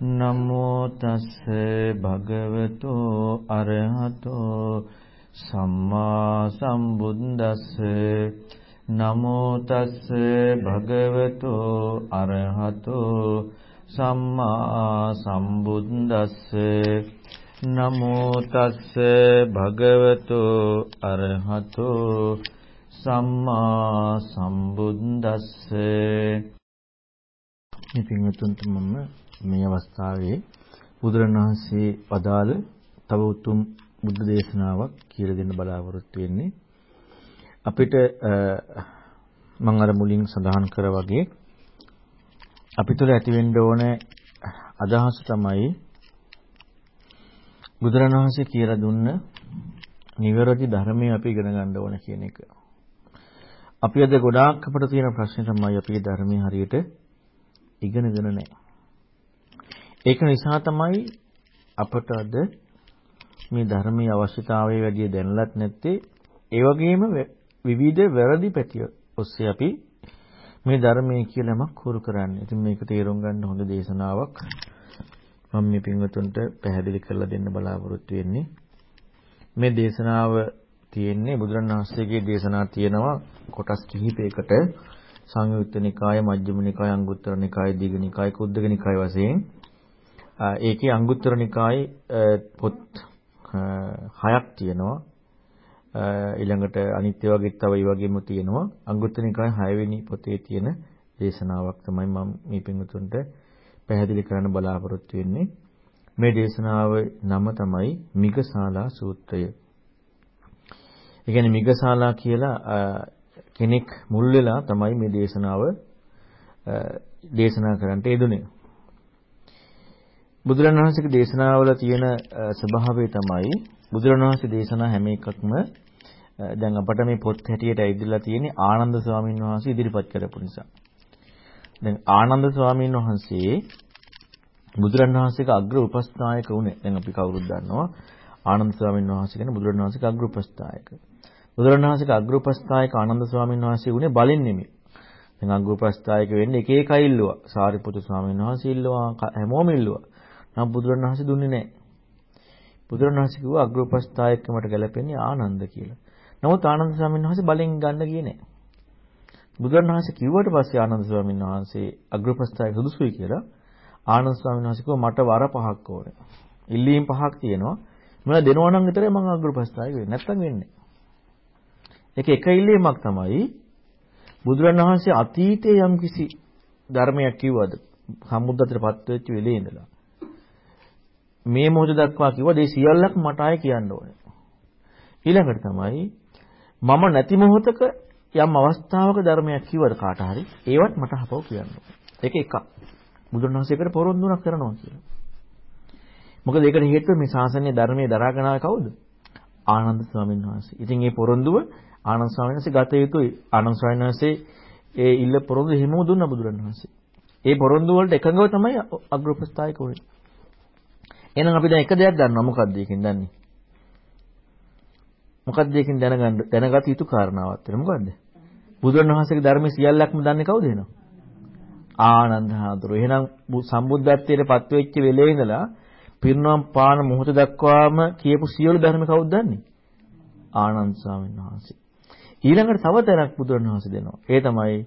නමෝ තස් භගවතෝ අරහතෝ සම්මා සම්බුද්දස්ස. නමෝ තස් භගවතෝ අරහතෝ සම්මා සම්බුද්දස්ස. නමෝ තස් භගවතෝ අරහතෝ සම්මා සම්බුද්දස්ස. මේ පින්වතුන්ට මම මේ අවස්ථාවේ බුදුරණවහන්සේ වදාළ තව උතුම් බුද්ධ දේශනාවක් කියලා දෙන්න බලාපොරොත්තු වෙන්නේ අපිට මම අර මුලින් සඳහන් කර වගේ අපි තුළ ඇති වෙන්න ඕන අදහස තමයි බුදුරණවහන්සේ කියලා දුන්න නිවැරදි ධර්මයේ අපි ඉගෙන ගන්න ඕන කියන එක. අපි අද ගොඩාක් අපිට තියෙන ප්‍රශ්නේ තමයි අපි ධර්මයේ හරියට ඉගෙනගෙන නැහැ. ඒක නිසා තමයි අපට අද මේ ධර්මයේ අවශ්‍යතාවය වැඩි දැනලත් නැත්තේ ඒ වගේම විවිධ වැරදි පැති ඔස්සේ අපි මේ ධර්මයේ කියලාමක් හුරු කරන්නේ. ඉතින් මේක තේරුම් ගන්න හොඳ දේශනාවක් මම මේ පින්වතුන්ට පැහැදිලි කරලා දෙන්න බලාපොරොත්තු වෙන්නේ. මේ දේශනාව තියෙන්නේ බුදුරණවහන්සේගේ දේශනා තියෙනවා කොටස් කිහිපයකට සංයුත්ත නිකාය, මජ්ක්‍ධිම නිකාය, අංගුත්තර නිකාය, දීඝ නිකාය, කුද්දක නිකාය වශයෙන් ඒකේ අංගුත්තර නිකායේ පොත් හයක් තියෙනවා. ඊළඟට අනිත්‍ය වගේ තව ඒ වගේම තියෙනවා. අංගුත්තර නිකායේ 6 වෙනි පොතේ තියෙන දේශනාවක් තමයි මම මේ පින්වතුන්ට පැහැදිලි කරන්න බලාපොරොත්තු වෙන්නේ. මේ දේශනාව නම තමයි මිගසාලා සූත්‍රය. ඒ කියන්නේ මිගසාලා කියලා කෙනෙක් මුල් වෙලා තමයි මේ දේශනාව දේශනා කරන්නට යෙදුනේ. බුදුරණන් වහන්සේගේ දේශනාවල තියෙන ස්වභාවය තමයි බුදුරණන් වහන්සේ දේශනා හැම එකක්ම දැන් අපට මේ පොත් හැටියට ඇවිදලා තියෙන්නේ ආනන්ද ස්වාමීන් වහන්සේ ඉදිරිපත් කරපු නිසා. දැන් ආනන්ද ස්වාමීන් වහන්සේ බුදුරණන් වහන්සේගේ අග්‍ර උපස්ථායක වුණේ. දැන් අපි කවුරුත් දන්නවා ආනන්ද ස්වාමීන් වහන්සේ කියන්නේ බුදුරණන් වහන්සේගේ අග්‍ර උපස්ථායක. බුදුරණන් වහන්සේගේ අග්‍ර උපස්ථායක ආනන්ද ස්වාමීන් වහන්සේ වුණේ බලෙන් නෙමෙයි. දැන් අග්‍ර උපස්ථායක වෙන්නේ එක එක ඉල්ලුවා. සාරිපුත්‍ර ස්වාමීන් වහන්සේ ඉල්ලුවා හැමෝම ඉල්ලුවා. නම් බුදුරණවහන්සේ දුන්නේ නැහැ. බුදුරණවහන්සේ කිව්වා අග්‍රෝපස්ථායකමට ගැලපෙන්නේ ආනන්ද කියලා. නමුත් ආනන්ද ස්වාමීන් වහන්සේ බලෙන් ගන්න ගියේ නැහැ. බුදුරණවහන්සේ කිව්වට පස්සේ ආනන්ද ස්වාමීන් වහන්සේ අග්‍රෝපස්ථායක සුදුසුයි කියලා ආනන්ද ස්වාමීන් වහන්සේ කිව්වා මට වර පහක් ඕනේ. ඉල්ලීම් පහක් තියෙනවා. මම දෙනවා නම් විතරයි මම අග්‍රෝපස්ථායක වෙන්නේ. නැත්තම් වෙන්නේ ඒක එක ඉල්ලීමක් තමයි බුදුරණවහන්සේ අතීතයේ යම්කිසි ධර්මයක් කිව්වද සම්මුද්දතරපත් වෙච්ච වෙලේ ඉඳලා මේ මොහොත දක්වා කිව්වා ඒ සියල්ලක් මට ආයේ කියන්න ඕනේ. ඊළඟට තමයි මම නැති මොහොතක යම් අවස්ථාවක ධර්මයක් කිව්වද කාට හරි ඒවත් මට හපව කියන්න ඕනේ. ඒක එකක්. බුදුරණවහන්සේකට පොරොන්දුවක් කරනවා කියලා. මොකද ඒකට හේතුව මේ ශාසනයේ ධර්මයේ දරාගෙන ආවේ කවුද? ආනන්ද ස්වාමීන් වහන්සේ. ඉතින් මේ පොරොන්දුව ආනන්ද ස්වාමීන් වහන්සේ ගත යුතුයි. ආනන්ද ස්වාමීන් වහන්සේ ඒ ඉල්ල පොරොන්දු හිමෝ දුන්නා බුදුරණවහන්සේ. ඒ පොරොන්දු වලට එකඟව තමයි අග්‍රපස්ථායක වුනේ. එහෙනම් අපි දැන් එක දෙයක් දන්නවා මොකක්ද ඒකෙන් දන්නේ? මොකක්ද ඒකෙන් දැනගන්න දැනගත යුතු කාරණාවක් වෙන මොකද්ද? බුදුරණවහන්සේගේ ධර්මයේ සියල්ලක්ම දන්නේ කවුද එහෙනම්? ආනන්ද හාමුදුරුවෝ. එහෙනම් සම්බුද්ධත්වයට පත්වෙච්ච වෙලේ ඉඳලා පිරිනොම් පාන මොහොත දක්වාම කියපු සියලු ධර්ම කවුද දන්නේ? ආනන්ද ස්වාමීන් වහන්සේ. ඊළඟට තව තැනක් බුදුරණවහන්සේ දෙනවා. ඒ තමයි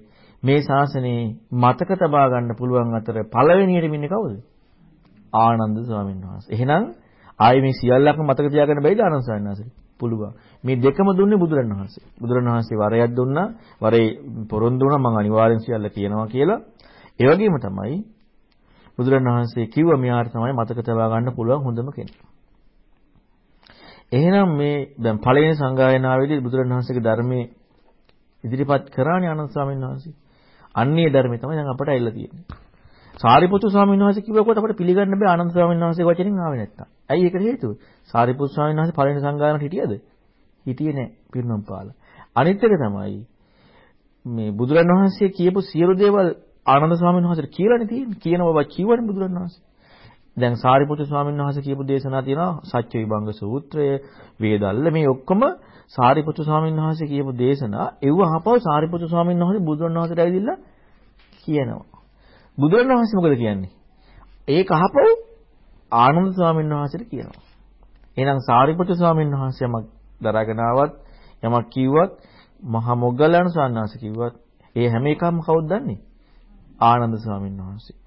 මේ ශාසනයේ මතක තබා ගන්න පුළුවන් අතර පළවෙනියට ඉන්නේ කවුද? ආනන්ද ස්වාමීන් වහන්සේ. එහෙනම් ආයේ මේ සියල්ලක්ම මතක තියාගන්න බැයිද ආනන්ද ස්වාමීන් වහන්සේ? පුළුවන්. මේ දෙකම දුන්නේ බුදුරණවහන්සේ. බුදුරණවහන්සේ වරයක් දුන්නා, වරේ පොරොන්දු දුන්නා මම අනිවාර්යෙන් සියල්ල කියනවා කියලා. ඒ වගේම තමයි බුදුරණවහන්සේ කිව්ව මෙයාට තමයි මතක තබා ගන්න පුළුවන් හොඳම කෙනෙක්. එහෙනම් මේ දැන් පළවෙනි සංගායනාවේදී බුදුරණවහන්සේගේ ධර්මයේ ඉදිරිපත් කරානේ ආනන්ද ස්වාමීන් වහන්සේ. අන්නේ ධර්මයේ තමයි දැන් අපට ඇවිල්ලා තියෙන්නේ. සාරිපුත්තු ස්වාමීන් වහන්සේ කිව්වකොට අපිට පිළිගන්න බෑ ආනන්ද ස්වාමීන් වහන්සේ වචනෙන් ආවේ නැත්තම්. ඇයි ඒකට හේතුව? සාරිපුත්තු ස්වාමීන් වහන්සේ පළවෙනි සංගායනට හිටියද? හිටියේ නෑ පිරිනම් පාලා. අනිත් එක තමයි මේ බුදුරන් වහන්සේ කියපු සියලු දේවල් ආනන්ද ස්වාමීන් වහන්සේට කියලානේ තියෙන්නේ. කියන බව කිව්වනේ බුදුරන් වහන්සේ. දැන් සාරිපුත්තු ස්වාමීන් වහන්සේ කියපු දේශනා තියෙනවා සත්‍ය විභංග සූත්‍රය, වේදල්ල මේ ඔක්කොම සාරිපුත්තු ස්වාමීන් වහන්සේ කියපු දේශනා එව්ව අහපව සාරිපුත්තු ස්වාමීන් වහන්සේ බුදුරන් වහන්සේට ඇවිදilla කියනවා. බුදුරණවහන්සේ මොකද කියන්නේ? ඒක අහපව ආනන්ද ස්වාමීන් වහන්සේට කියනවා. එහෙනම් සාරිපුත්‍ර ස්වාමීන් වහන්සේ යමක් දරාගෙන ආවත් යමක් කිව්වත් මහා මොග්ගල්ලාන ස්වාමීන් වහන්සේ කිව්වත් ඒ හැම එකම කවුද දන්නේ? ආනන්ද ස්වාමීන් වහන්සේ.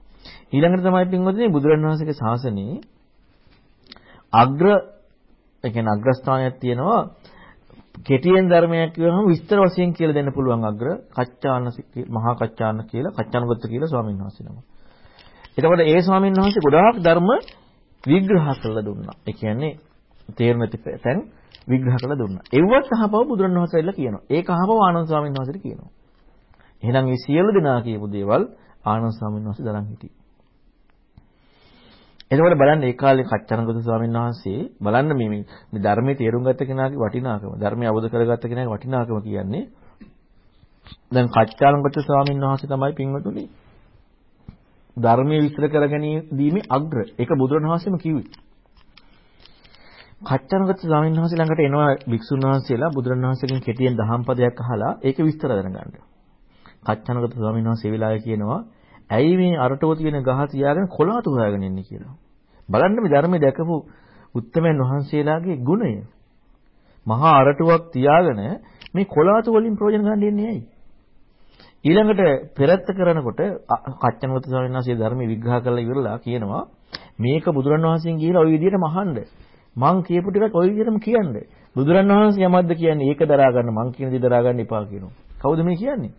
ඊළඟට තමයි පින්වතුනි බුදුරණවහන්සේගේ ශාසනයේ අග්‍ර ඒ කියන්නේ අග්‍රස්ථානයක් තියෙනවා කෙටියෙන් ධර්මයක් කියවහම විස්තර වශයෙන් කියලා දෙන්න පුළුවන් අග්‍ර කච්චාන මහා කච්චාන කියලා කච්චානගත කියලා ස්වාමීන් වහන්සේ නම. එතකොට ඒ ස්වාමීන් වහන්සේ ගොඩාක් ධර්ම විග්‍රහ කරලා දුන්නා. ඒ කියන්නේ තේරුම් නැති තැන් විග්‍රහ කරලා දුන්නා. ඒවත් අහපව බුදුරණවහන්සේලා කියනවා. ඒක අහපව ආනන්ද ස්වාමීන් වහන්සේට කියනවා. එහෙනම් මේ සියලු දෙනා කියපු දේවල් ආනන්ද ස්වාමීන් වහන්සේ දරන් හිටියේ. එතකොට බලන්න ඒ කාලේ කච්චනගත ස්වාමීන් වහන්සේ බලන්න මේ මේ ධර්මයේ තේරුම් ගත්ත කෙනාගේ වටිනාකම ධර්මය අවබෝධ කරගත්ත කෙනාගේ වටිනාකම කියන්නේ දැන් කච්චාලංගත ස්වාමීන් වහන්සේ තමයි පින්වතුනි ධර්මයේ විස්තර කරගැනීමේ අග්‍ර ඒක බුදුරණවහන්සේම කිව්වේ කච්චනගත ස්වාමීන් වහන්සේ ළඟට එනවා භික්ෂුන් වහන්සේලා බුදුරණවහන්සේගෙන් කෙටියෙන් දහම් පදයක් අහලා ඒක විස්තර දැනගන්න. කච්චනගත ස්වාමීන් වහන්සේ වෙලාවේ කියනවා ඇයි මේ අරටුව තියෙන ගහ තියාගෙන කොලාතු හොයාගෙන ඉන්නේ කියලා. බලන්න මේ ධර්මයේ දැකපු උත්තමයන් වහන්සේලාගේ ගුණය. මහා අරටුවක් තියාගෙන මේ කොලාතු වලින් ප්‍රයෝජන ගන්න ඉන්නේ ඇයි? ඊළඟට පෙරත්ත කරනකොට කච්චනවත ස්වාමීන් වහන්සේ ධර්මයේ විග්‍රහ කරලා ඉවරලා කියනවා මේක බුදුරන් වහන්සේගෙන් ගිහිලා ওই විදිහටම අහන්න. මං කියපු ටිකත් ওই විදිහටම කියන්න. බුදුරන් වහන්සේ යමක්ද කියන්නේ ඒක දරා ගන්න මං කියන දේ දරා ගන්න එපා කියනවා. කවුද මේ කියන්නේ?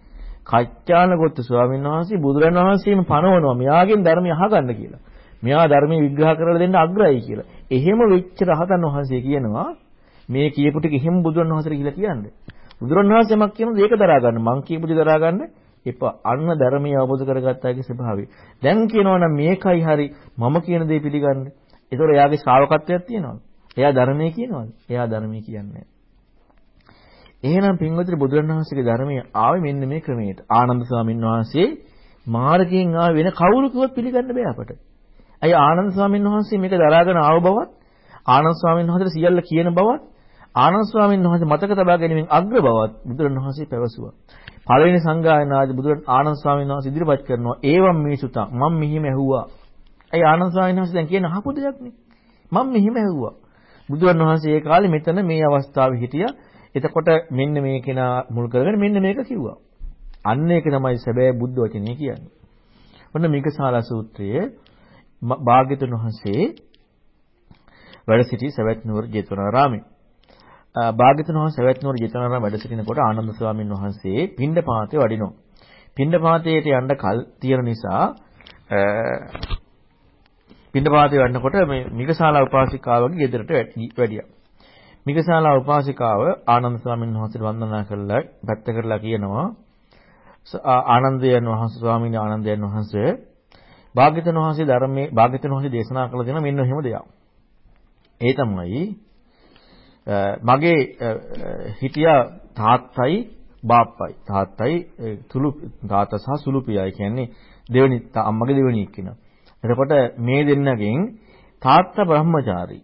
කච්චානගොත්තු ස්වාමීන් වහන්සේ බුදුරන් වහන්සේම පනවනවා මෙයාගෙන් ධර්මය අහගන්න කියලා. මෙයා ධර්මයේ විග්‍රහ කරලා දෙන්න අග්‍රයි කියලා. එහෙම වෙච්ච රහතන් වහන්සේ කියනවා මේ කියපු ටික එහෙම බුදුරන් වහන්සේට කියලා කියන්නේ. බුදුරන් වහන්සේමක් කියනවා ඒක දරා ගන්න. මං කියපු දේ දරා ගන්න එපා. අන්න ධර්මයේ අවබෝධ කරගත්තාගේ ස්වභාවය. දැන් කියනවනම් මේකයි හරි මම කියන දේ පිළිගන්න. ඒතකොට එයාගේ ශ්‍රාවකත්වයක් තියෙනවද? එයා ධර්මයේ කියනවද? එයා ධර්මයේ කියන්නේ එහෙනම් පින්වතුනි බුදුරණවහන්සේගේ ධර්මයේ ආවේ මෙන්න මේ ක්‍රමයට. ආනන්ද ස්වාමීන් වහන්සේ මාර්ගයෙන් ආවේ වෙන කවුරු කිව්වත් පිළිගන්න බෑ අපට. අය ආනන්ද ස්වාමීන් වහන්සේ මේක දරාගෙන ආව බවත් ආනන්ද ස්වාමීන් වහන්සේට සියල්ල කියන බවත් ආනන්ද ස්වාමීන් වහන්සේ මතක තබා ගැනීමෙන් අග්‍ර බවත් බුදුරණවහන්සේ පැවසුවා. පළවෙනි සංගායනාදී බුදුරණ ආනන්ද ස්වාමීන් වහන්සේ ඉදිරිපත් කරනවා ඒවම් මේසුතා මම මෙහිම ඇහුවා. අය ආනන්ද ස්වාමීන් වහන්සේ දැන් කියන අහපු දෙයක් නේ. මම මෙහිම ඇහුවා. බුදුරණවහන්සේ ඒ කාලේ මෙතන මේ අවස්ථාවේ හිටියා එතකොට මෙන්න මේ කෙනා මුල් කරගෙන මෙන්න මේක කිව්වා. අන්න ඒක තමයි සැබෑ බුද්ධ වචනේ කියන්නේ. ඔන්න මේකසාලා සූත්‍රයේ භාග්‍යතුන් වහන්සේ වැඩ සිටි සවැත් නුවර ජේතවනාරාමේ. භාග්‍යතුන් වහන්සේ සවැත් නුවර ජේතවනාරාම වැඩ සිටිනකොට ආනන්ද ස්වාමීන් වහන්සේ පිණ්ඩපාතේ වඩිනවා. පිණ්ඩපාතේට යන්න කල් තියෙන නිසා පිණ්ඩපාතේ වඩනකොට මේ මිගසාලා උපාසිකාවගේ ගෙදරට වැඩියා. මිගසාලා උපාසිකාව ආනන්ද ස්වාමීන් වහන්සේට වන්දනා කරලා පැත්ත කරලා කියනවා ආනන්දයන් වහන්සේ ස්වාමීන් ආනන්දයන් වහන්සේ භාග්‍යවතුන් වහන්සේ ධර්මයේ භාග්‍යවතුන් වහන්සේ දේශනා කළ දෙන මෙන්න මෙහෙම දෙයක්. ඒ තමයි මගේ හිටියා තාත්තයි බාප්පයි තාත්තයි තුළු තාත්තා සහ සුළු පියා කියන්නේ දෙවෙනි අම්මගේ දෙවෙනි එක්කිනා. එතකොට මේ දෙන්නගෙන් තාත්තා බ්‍රහ්මචාරී.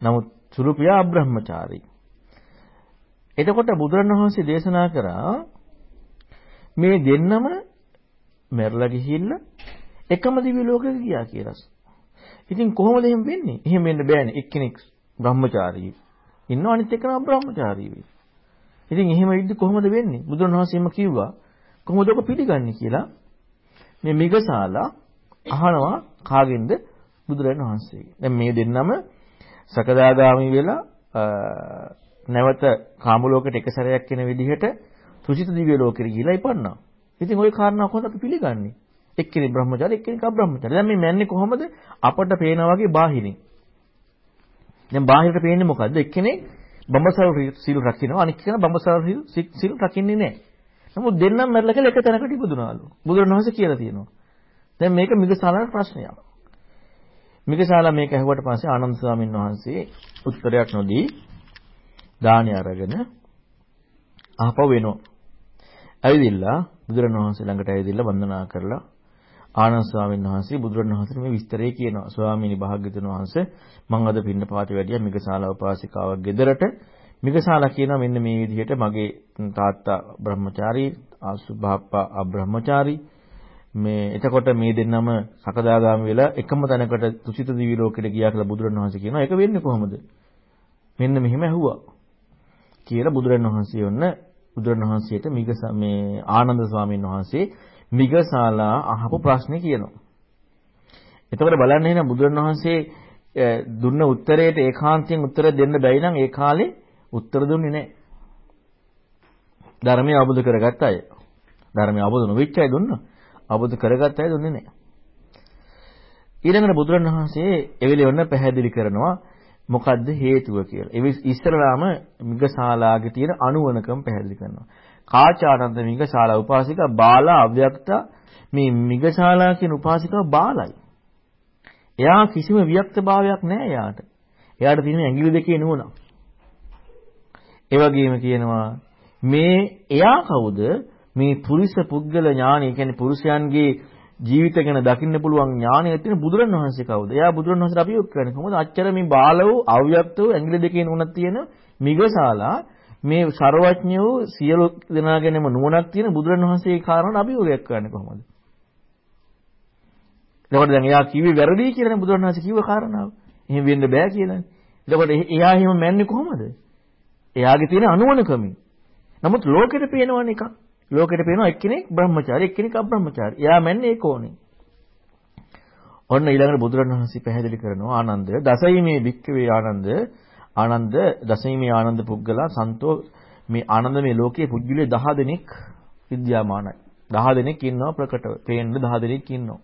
නමුත් සුළු පියා අබ්‍රහ්මචාරී. එතකොට බුදුරණවහන්සේ දේශනා කරා මේ දෙන්නම මැරලා ගිහිල්ලා එකම දිව්‍ය ලෝකෙක ගියා කියලා. ඉතින් කොහොමද එහෙම වෙන්නේ? එහෙම වෙන්න බෑනේ. එක්කෙනෙක් බ්‍රහ්මචාරී ඉන්නවා අනිත් එක්කෙනා බ්‍රහ්මචාරී වෙයි. ඉතින් එහෙම වෙද්දි කොහොමද වෙන්නේ? බුදුරණවහන්සේම කිව්වා කොහොමද ඔක පිළිගන්නේ කියලා මේ මිගසාලා අහනවා කාගෙන්ද බුදුරජාණන් වහන්සේගෙන්. දැන් මේ දෙන්නම සකදාගාමි වෙලා නැවත කාම ලෝකෙට එක සැරයක් එන විදිහට තුසිත දිව්‍ය ලෝකෙට ගිහිලා ඉපන්නා. ඉතින් ওই කාරණා කොහොමද අපි පිළිගන්නේ? එක්කෙනෙක් බ්‍රහ්මචාරී එක්කෙනෙක් අබ්‍රහ්මචාරී. දැන් මේ මැන්නේ කොහොමද? අපට පේනා වගේ බාහිරින්. දැන් බාහිරට පේන්නේ මොකද්ද? එක්කෙනෙක් බඹසල් සීල් රකින්නවා අනිත් කෙනා බඹසල් සීල් රකින්නේ නැහැ. නමුත් දෙන්නම මැරලා කියලා එක තැනකට ඉපදුනාලු. බුදුරණවහන්සේ කියලා තියෙනවා. දැන් මේක මිගසාලන ප්‍රශ්නයක්. මිගසාලා මේක ඇහුවට පස්සේ ආනන්ද ස්වාමීන් වහන්සේ උත්තරයක් නොදී දානි අරගෙන ආපහු වෙනවා. ඇවිදිලා බුදුරණවහන්සේ ළඟට ඇවිදිලා වන්දනා කරලා ආනන්ද ස්වාමීන් වහන්සේ බුදුරණවහන්සේට මේ විස්තරය කියනවා. ස්වාමීනි භාග්‍යතුන් වහන්සේ මම අද පින්න පාති වැඩියා මිගසාලා උපාසිකාවක් ගෙදරට මිගසාලා කියනවා මෙන්න මේ විදිහට මගේ තාත්තා බ්‍රහ්මචාරී ආසුභාප්පා අබ්‍රහ්මචාරී මේ එතකොට මේ දෙන්නම සකදාගාමි වෙලා එකම තැනකට තුසිත දිවි ලෝකෙට ගියා කියලා බුදුරණවහන්සේ කියනවා. ඒක වෙන්නේ කොහොමද? මෙන්න මෙහෙම ඇහුවා. කියලා බුදුරණවහන්සේ වන්න බුදුරණවහන්සේට මිගස මේ ආනන්ද ස්වාමීන් වහන්සේ මිගසාලා අහපු ප්‍රශ්නේ කියනවා. එතකොට බලන්න එහෙනම් බුදුරණවහන්සේ දුන්න උත්තරයට ඒකාන්තයෙන් උත්තර දෙන්න බැයි නම් ඒ කාලේ උත්තර දුන්නේ නැහැ. ධර්මය අවබෝධ කරගත්ත අය. ධර්මය අවබෝධ නොවෙච්ච අය දුන්නා. අවබෝධ කරගත්ත අය දුන්නේ නැහැ. ඊළඟට බුදුරණවහන්සේ එවෙලේ වන්න පැහැදිලි කරනවා මොකද්ද හේතුව කියලා. ඒ ඉස්සරලාම මිගශාලාගේ තියෙන අනුවණකම පැහැදිලි කරනවා. කාචානන්ද මිගශාලා උපාසිකා බාලා අව්‍යක්ත මේ මිගශාලා කියන උපාසිකාව බාලයි. එයා කිසිම වික්ත භාවයක් නැහැ එයාට. එයාට තියෙන ඇඟිලි දෙකේ නුවණ. ඒ වගේම කියනවා මේ එයා කවුද? මේ පුරිස පුද්ගල ඥානය කියන්නේ පුරුෂයන්ගේ ජීවිත ගැන දකින්න පුළුවන් ඥානය තියෙන බුදුරණවහන්සේ කවුද? එයා බුදුරණවහන්සේට අභියෝග කරන්නේ කොහොමද? අච්චර මේ බාල වූ අව්‍යක්ත වූ ඇඟිලි දෙකේ නුවණක් තියෙන මිගසාලා මේ ਸਰවඥ වූ සියලු දෙනාගෙනම නුවණක් තියෙන බුදුරණවහන්සේගේ කාරණාට අභියෝගයක් කරන්නේ කොහොමද? එතකොට දැන් එයා කිව්වේ වැරදි කියලානේ බුදුරණවහන්සේ කිව්ව කාරණාව. එහෙම වෙන්න බෑ කියලානේ. එතකොට එයා එහෙම මැන්නේ කොහොමද? එයාගේ තියෙන අනුවණකමින්. නමුත් ලෝකෙට පේනවන එකක්. ලෝකෙට පේනවා එක්කෙනෙක් බ්‍රහ්මචාරී එක්කෙනෙක් අබ්‍රහ්මචාරී. එයා මැන්නේ ඒකෝනේ. ඔන්න ඊළඟට බුදුරණවහන්සේ පැහැදිලි කරනවා ආනන්ද දසීමේ භික්කවේ ආනන්ද ආනන්ද දසීමේ ආනන්ද පුද්ගලා සන්තෝ මේ ආනන්ද මේ ලෝකයේ පුජ්‍යලේ 10 දෙනෙක් විද්‍යාමානයි. 10 දෙනෙක් ඉන්නවා ප්‍රකටව. පේන්න 10 දෙනෙක් ඉන්නවා.